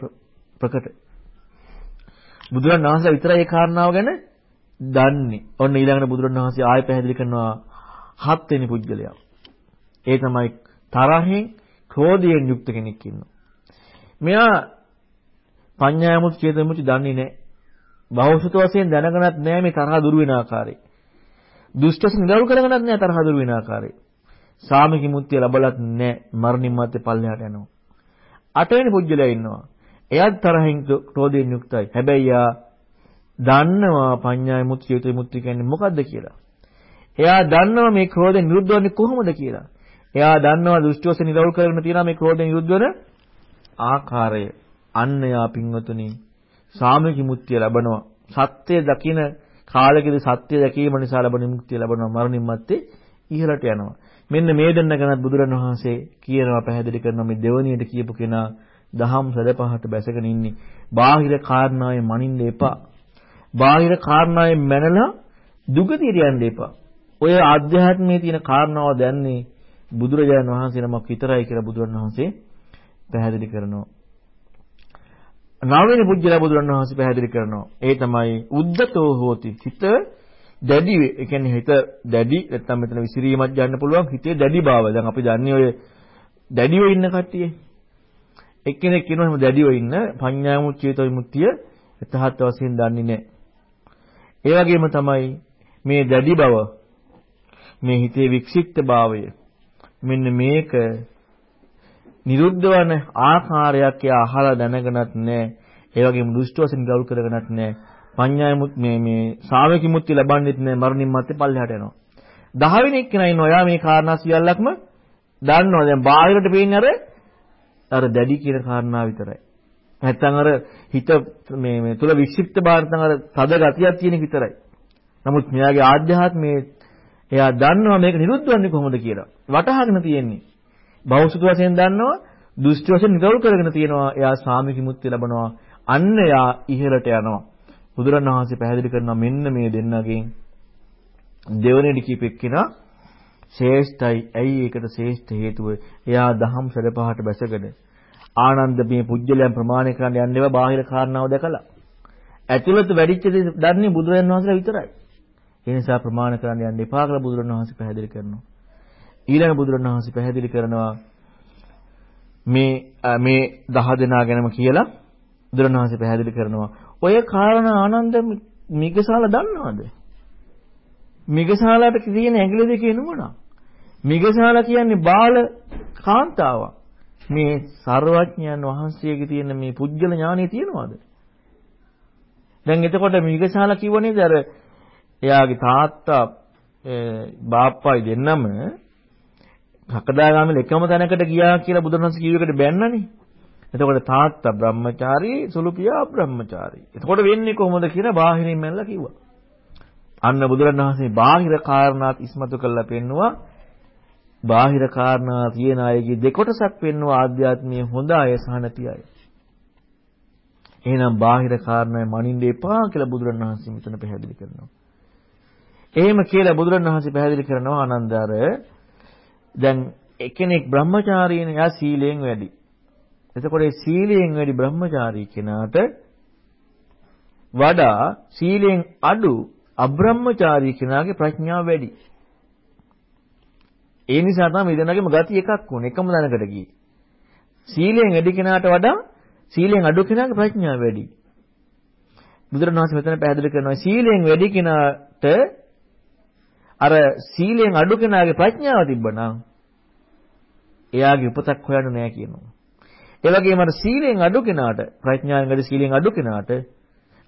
ප්‍රකට. බුදුරණවහන්සේ විතරයි ඒ කාරණාව ගැන දන්නේ. ඔන්න ඊළඟට බුදුරණවහන්සේ ආයෙ පැහැදිලි කරනවා හත් වෙනි පුජ්‍යලයා. ඒ තමයි තරහෙන් ක්‍රෝධයෙන් යුක්ත කෙනෙක් ඉන්නවා. මෙයා පඤ්ඤායමුත් චේතමුත් දන්නේ නැහැ. බහුසුත වශයෙන් දැනගනත් නැහැ මේ තරහ දුරු වෙන ආකාරය. දුෂ්ටස නිරවුල් කරගනත් නැහැ තරහ දුරු වෙන ආකාරය. සාමික මුත්‍ය ලැබලත් නැහැ මරණින් මත්තේ පල්ලෙහාට යනවා. අටවෙනි පුජ්‍යලයා ඉන්නවා. එයාත් තරහින් ක්‍රෝධයෙන් යුක්තයි. හැබැයි යා දන්නවා පඤ්ඤාය මුත්‍ය චේතය මුත්‍ය කියන්නේ මොකද්ද කියලා. එයා දන්නවා මේ ක්‍රෝධය නිරුද්ධ වෙන්නේ කොහොමද කියලා. එයා දන්නවා දෘෂ්ටි වශයෙන් නිරවුල් කරගෙන තියෙනවා මේ ක්‍රෝධයෙන් යුද්ධ වෙන ආකාරය. අන්න යා පින්වතුනි සාමික මුක්තිය ලැබනවා. සත්‍ය දකින කාලෙකදී සත්‍ය දැකීම නිසා ලැබෙන මුක්තිය ලැබනවා මරණින් මත්තේ ඉහළට යනවා. මෙන්න මේ දෙන්න ගැනත් බුදුරණවහන්සේ කියනවා පැහැදිලි කරනවා මේ දෙවණියට කියපු කෙනා දහම් සැදපහට බැසගෙන ඉන්නේ. බාහිර කාරණාවේ මනින්න එපා. බාහිර කාරණාවේ මැනලා දුගතියට යන්න එපා. ඔය ආධ්‍යාත්මයේ තියෙන කාරණාව දැන්නේ බුදුරජාණන් වහන්සේ නමක් විතරයි කියලා බුදුරජාණන් වහන්සේ පැහැදිලි කරනවා. නවවෙනි පුජ්‍යල බුදුරජාණන් වහන්සේ පැහැදිලි කරනවා. ඒ තමයි උද්දතෝ හෝති. හිත දැඩි ඒ කියන්නේ හිත දැඩි නැත්තම් මෙතන විසිරීමක් ගන්න පුළුවන් හිතේ දැඩි බව. දැන් අපි දන්නේ ඔය දැඩිව ඉන්න කට්ටිය. එක්කෙනෙක් කියනවා එහෙම දැඩිව ඉන්න පඤ්ඤාමුච්චේත විමුක්තිය එතහත් වශයෙන් දන්නේ නැහැ. ඒ වගේම තමයි මේ දැඩි බව මේ හිතේ වික්ෂිප්ත භාවය මෙන්න මේක නිරුද්ධ වන ආකාරයක් එයා අහලා දැනගනත් නැහැ. ඒ වගේම දුෂ්ට වශයෙන් ගෞරව කරගනත් නැහැ. පඤ්ඤායමුත් මේ මේ ශාවකි මුක්ති ලබන්නෙත් නැහැ. මරණින් මත්තේ පල්ලෙහාට යනවා. 10 වෙනි එක්කෙනා ඉන්නවා. එයා මේ කාරණා සියල්ලක්ම දන්නවා. දැන් බාහිරට පේන්නේ අර අර දැඩි කියන කාරණා විතරයි. නැත්තම් අර හිත මේ මේ තුල වික්ෂිප්ත බාහිර අර තද ගතියක් තියෙන විතරයි. නමුත් මෙයාගේ ආධ්‍යාත්මයේ එයා දන්නවා මේක නිරුද්ධ වෙන්නේ කොහොමද කියලා. වටහාගෙන තියෙන්නේ. බෞසුත වශයෙන් දන්නවා, දුෂ්ට වශයෙන් නිරවුල් කරගෙන තියෙනවා. එයා සාමික මුක්තිය ලබනවා. අන්න එයා ඉහළට යනවා. බුදුරණවහන්සේ පැහැදිලි කරනවා මෙන්න මේ දෙන්නගෙන් දෙවනේට කීපෙක්කිනා ශ්‍රේෂ්ඨයි. ඇයි ඒකට ශ්‍රේෂ්ඨ හේතුව? එයා දහම් සැලපහට බැසගෙන ආනන්ද මේ පුජ්‍යලයන් ප්‍රමාණය කරන්න යන්නේවා බාහිර කාරණාව දැකලා. ඇතුළත වැඩිච්ච දේ දන්නේ බුදුරජාණන් වහන්සේලා විතරයි. ඒ නිසා ප්‍රමාණ කරන්න යන්න එපා කියලා බුදුරණවහන්සේ පැහැදිලි කරනවා. ඊළඟ බුදුරණවහන්සේ පැහැදිලි කරනවා මේ මේ දහ දෙනා ගැනම කියලා බුදුරණවහන්සේ පැහැදිලි කරනවා. ඔය කාරණා ආනන්ද මිගසාල දන්නවද? මිගසාලට තියෙන ඇඟිලි දෙකේ නුවණ. මිගසාල කියන්නේ බාල කාන්තාවක්. මේ ਸਰවඥයන් වහන්සේගේ තියෙන මේ පුජ්‍යල ඥානෙ තියනවාද? දැන් එතකොට මිගසාලා කිව්ව නේද අර එයාගේ තාත්තා බාප්පයි දෙන්නම කකදාගාමිල එකම තැනකට ගියා කියලා බුදුරජාණන් කිව්වකට බැන්නනේ. එතකොට තාත්තා බ්‍රහ්මචාරී සුළු පියා බ්‍රහ්මචාරී. එතකොට වෙන්නේ කොහොමද කියලා බාහිරින් මැල්ලා කිව්වා. අන්න බුදුරණවහන්සේ බාහිර කාරණාත් ඉස්මතු කරලා පෙන්නවා. බාහිර කාරණා තියෙන අයගේ දෙකොටසක් පෙන්නවා ආධ්‍යාත්මීය හොඳ අය සහ නැති අය. එහෙනම් බාහිර කාරණා මනින්න එපා කියලා බුදුරණවහන්සේ මෙතන පැහැදිලි කරනවා. එහෙම කියලා බුදුරණවහන්සේ පැහැදිලි කරනවා ආනන්දාර දැන් එක්කෙනෙක් බ්‍රහ්මචාරීනේ එයා සීලයෙන් වැඩි. එතකොට ඒ සීලයෙන් වැඩි බ්‍රහ්මචාරී කෙනාට වඩා සීලයෙන් අඩු අබ්‍රහ්මචාරී කෙනාගේ ප්‍රඥාව වැඩි. ඒ නිසා තමයි දෙන්නගේම ගති එකක් වුනේ එකම දැනකට ගියේ. සීලයෙන් වැඩි කෙනාට වඩා සීලයෙන් අඩු කෙනාගේ ප්‍රඥාව වැඩි. බුදුරණවහන්සේ මෙතන පැහැදිලි කරනවා සීලයෙන් වැඩි කෙනාට අර සීලයෙන් අඩු කෙනාගේ ප්‍රඥාව තිබ්බනම් එයාගේ උපතක් හොයන්න නෑ කියනවා. ඒ වගේම අර සීලෙන් අඩු කෙනාට ප්‍රඥාවෙන් වැඩි සීලෙන් අඩු කෙනාට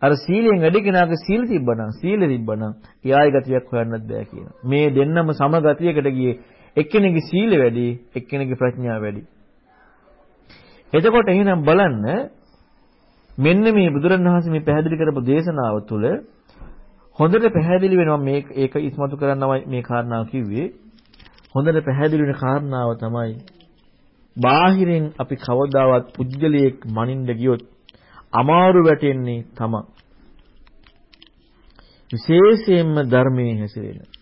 අර සීලෙන් වැඩි කෙනාගේ සීල තිබ්බනම් සීල තිබ්බනම් එයායි ගතියක් හොයන්නත් බෑ කියනවා. මේ දෙන්නම සම ගතියකට ගියේ එක්කෙනෙකුගේ සීල වැඩි එක්කෙනෙකුගේ ප්‍රඥාව වැඩි. එතකොට එහෙනම් බලන්න මෙන්න මේ බුදුරණවහන්සේ මේ පැහැදිලි කරපු දේශනාව තුළ හොඳට පැහැදිලි වෙනවා මේ ඒක ඉස්මතු කරන්නමයි මේ කාරණාව කිව්වේ. හොඳට පැහැදිලි වෙන කාරණාව තමයි බාහිරින් අපි කවදාවත් පුජ්‍යලියෙක් මනින්න ගියොත් අමාරු වැටෙන්නේ තමයි. විශේෂයෙන්ම ධර්මයේ හැසිරෙන.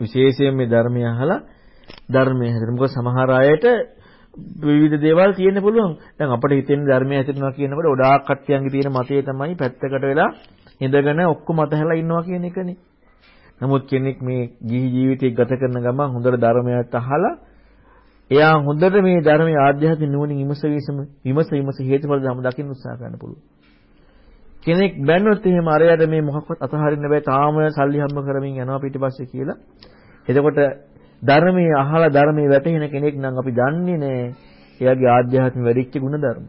විශේෂයෙන් මේ ධර්මය අහලා ධර්මයේ හැසිරෙන. මොකද සමහර අයට විවිධ දේවල් තියෙන්න පුළුවන්. දැන් අපිට හිතෙන ධර්මයේ හැසිරෙනවා කියනකොට ගොඩාක් කට්ටියන්ගේ තියෙන මතය තමයි පැත්තකට වෙලා ඉඳගෙන ඔක්කොම අතහැලා ඉන්නවා කියන එකනේ. නමුත් කෙනෙක් මේ ගිහි ජීවිතය ගත කරන ගමන් හොඳට ධර්මයට අහලා එයා හොඳට මේ ධර්මයේ ආධ්‍යාත්මික නුවණින් විමස විමස විමස හේතුඵල ධර්ම දකින්න උත්සාහ කරන්න පුළුවන්. කෙනෙක් බැන්නොත් එහෙම අරයට මේ මොකක්වත් අතහරින්න බෑ තාම සල්ලි හම්බ කරමින් යනවා පිටිපස්සේ කියලා. එතකොට ධර්මයේ අහලා ධර්මයේ වැටහෙන කෙනෙක් නම් අපි දන්නේ නෑ එයාගේ ආධ්‍යාත්මික වැඩිච්ච ගුණ ධර්ම.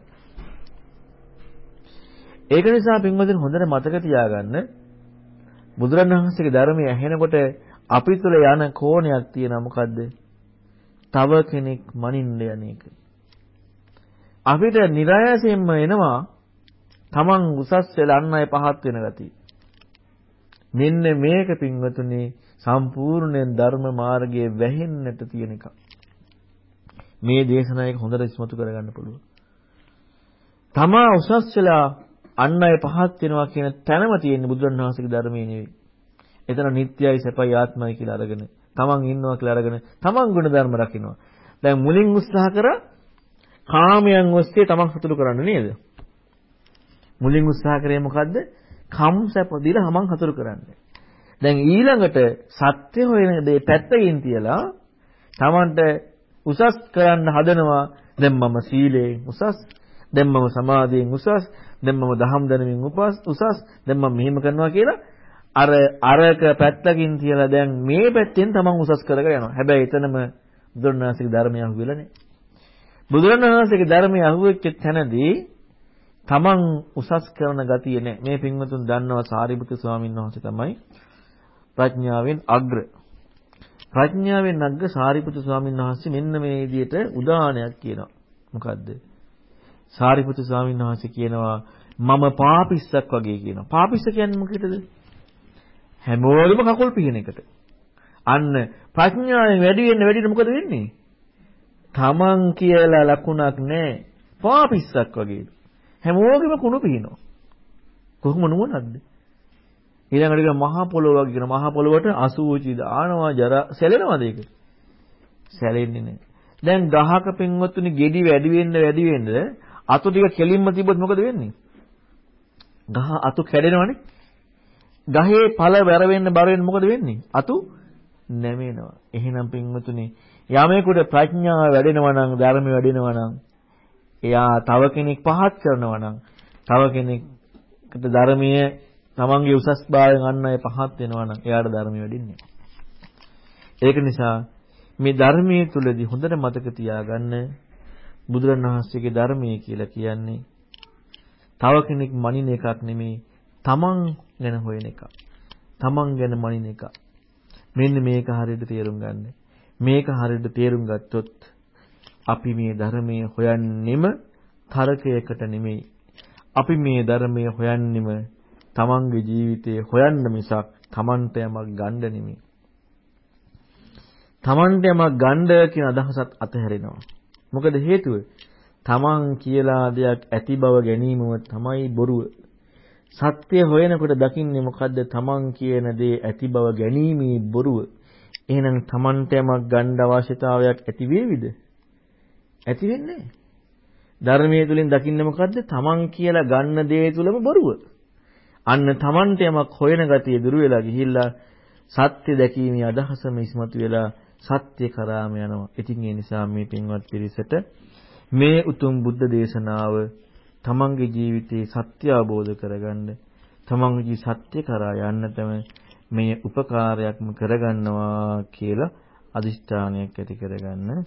ඒක නිසා පින්වදින හොඳට මතක තියාගන්න බුදුරණවහන්සේගේ ධර්මයේ ඇහෙනකොට අපි තුළ යන කෝණයක් තියෙනවා මොකද්ද? තව කෙනෙක් මනින්න යන එක. අපිට નિરાයසයෙන්ම එනවා Taman උසස් වෙලා අන් අය පහත් වෙන ගතිය. මෙන්න මේක පින්වතුනි සම්පූර්ණයෙන් ධර්ම මාර්ගයේ වැහෙන්නට තියෙන එක. මේ දේශනාවක හොඳට ඉස්මතු කරගන්න පුළුවන්. තමා උසස් වෙලා අන් අය පහත් වෙනවා කියන තැනම තියෙන බුදුරණවහන්සේගේ ධර්මයේ නෙවෙයි. එතන නිට්ටයයි සැපයි ආත්මයි කියලා අරගෙන තමන් ඉන්නවා කියලා අරගෙන තමන් ගුණ ධර්ම රකින්නවා. දැන් මුලින් උත්සාහ කර කාමයන් ඔස්සේ තමන් සතුටු කරන්න නේද? මුලින් උත්සාහ කරේ මොකද්ද? කම් සැප දීලා තමන් සතුටු කරන්න. දැන් ඊළඟට සත්‍ය හොයන දේ පැත්තකින් තියලා තමන්ට උසස් කරන්න හදනවා දැන් මම සීලයෙන් උසස් දැන් මම සමාධියෙන් උසස් දැන් මම දහම් දැනුමින් උසස් දැන් මම මෙහෙම කරනවා කියලා අර අරක පැත්තකින් තියලා දැන් මේ පැත්තෙන් තමන් උසස් කරගෙන යනවා. හැබැයි එතනම බුදුරණාහිගේ ධර්මය අහුවෙලා නැහැ. බුදුරණාහිගේ ධර්මය අහුවෙච්ච තැනදී තමන් උසස් කරන ගතිය නැහැ. මේ පින්වතුන් දන්නවා සාරිපුත්‍ර ස්වාමීන් වහන්සේ තමයි ප්‍රඥාවෙන් අග්‍ර. ප්‍රඥාවෙන් අග්‍ර සාරිපුත්‍ර ස්වාමීන් වහන්සේ මෙන්න මේ විදිහට උදාහරණයක් කියනවා. මොකද්ද? සාරිපුත්‍ර ස්වාමීන් වහන්සේ කියනවා මම පාපිස්සක් වගේ කියනවා. පාපිස්ස කියන්නේ මොකටද? හැමෝගෙම කකුල් පිහින එකට. අන්න ප්‍රඥාවෙන් වැඩි වෙන්න වැඩිට මොකද වෙන්නේ? තමන් කියලා ලකුණක් නැහැ. පාපිස්සක් වගේ. හැමෝගෙම කුණු පිහිනවා. කොහොම නුවණක්ද? ඊළඟට කියන මහා පොළොව වගේ කියන මහා පොළොවට අසුචි දානවා ජරා සැලෙනවද ඒක? සැලෙන්නේ නැහැ. දැන් ගහක පින්වත්තුනි ගෙඩි වැඩි වෙන්න වැඩි වෙන්න අතු ටික කෙලින්ම තිබ්බොත් මොකද වෙන්නේ? ගහ අතු කැඩෙනවනේ. ගහේ ඵල බැර වෙන්න බර වෙන්න මොකද වෙන්නේ? අතු නැමෙනවා. එහෙනම් පින්වතුනි යමෙකුට ප්‍රඥාව වැඩෙනවා නම් ධර්ම වැඩෙනවා නම් එයා තව කෙනෙක් පහත් කරනවා නම් තව කෙනෙක්ට ධර්මයේ තමන්ගේ උසස් භාවයෙන් අන් අය පහත් වෙනවා නම් එයාට ධර්මය වැඩින්නේ. ඒක නිසා මේ ධර්මයේ තුලදී හොඳට මතක තියාගන්න බුදුරණවහන්සේගේ ධර්මයේ කියලා කියන්නේ තව කෙනෙක් මනින එකක් නෙමෙයි. තමන් ගැන හොයන එක. තමන් ගැන මනින එක. මෙන්න මේක හරියට තේරුම් ගන්න. මේක හරියට තේරුම් ගත්තොත් අපි මේ ධර්මයේ හොයන්නෙම තරකයකට නෙමෙයි. අපි මේ ධර්මයේ හොයන්නෙම තමන්ගේ ජීවිතේ හොයන්න මිසක් තමන්ට යමක් ගන්න නෙමෙයි. තමන්ට යමක් ගන්න කියන අදහසත් අතහැරෙනවා. මොකද හේතුව? තමන් කියලා දෙයක් ඇති බව ගැනීමම තමයි බොරුව. සත්‍ය හොයනකොට දකින්නේ මොකද්ද? තමන් කියන දේ ඇති බව ගැනීමේ බොරුව. එහෙනම් තමන්ට යමක් ගන්න අවශ්‍යතාවයක් ඇති වේවිද? ඇති වෙන්නේ ධර්මයේ තුලින් දකින්නේ මොකද්ද? තමන් කියලා ගන්න දේ තුලම බොරුව. අන්න තමන්ට යමක් හොයන ගතිය දුර වෙලා ගිහිල්ලා සත්‍ය දැකීමේ අදහසම ඉස්මතු වෙලා සත්‍ය කරාම යනවා. ඉතින් ඒ නිසා මේ පින්වත් පිරිසට මේ උතුම් බුද්ධ දේශනාව තමන්ගේ ජීවිතේ සත්‍ය අවබෝධ කරගන්න තමන්ගේ සත්‍ය කරා යන්නටම මේ උපකාරයක්ම කරගන්නවා කියලා අදිෂ්ඨානයක් ඇති කරගන්න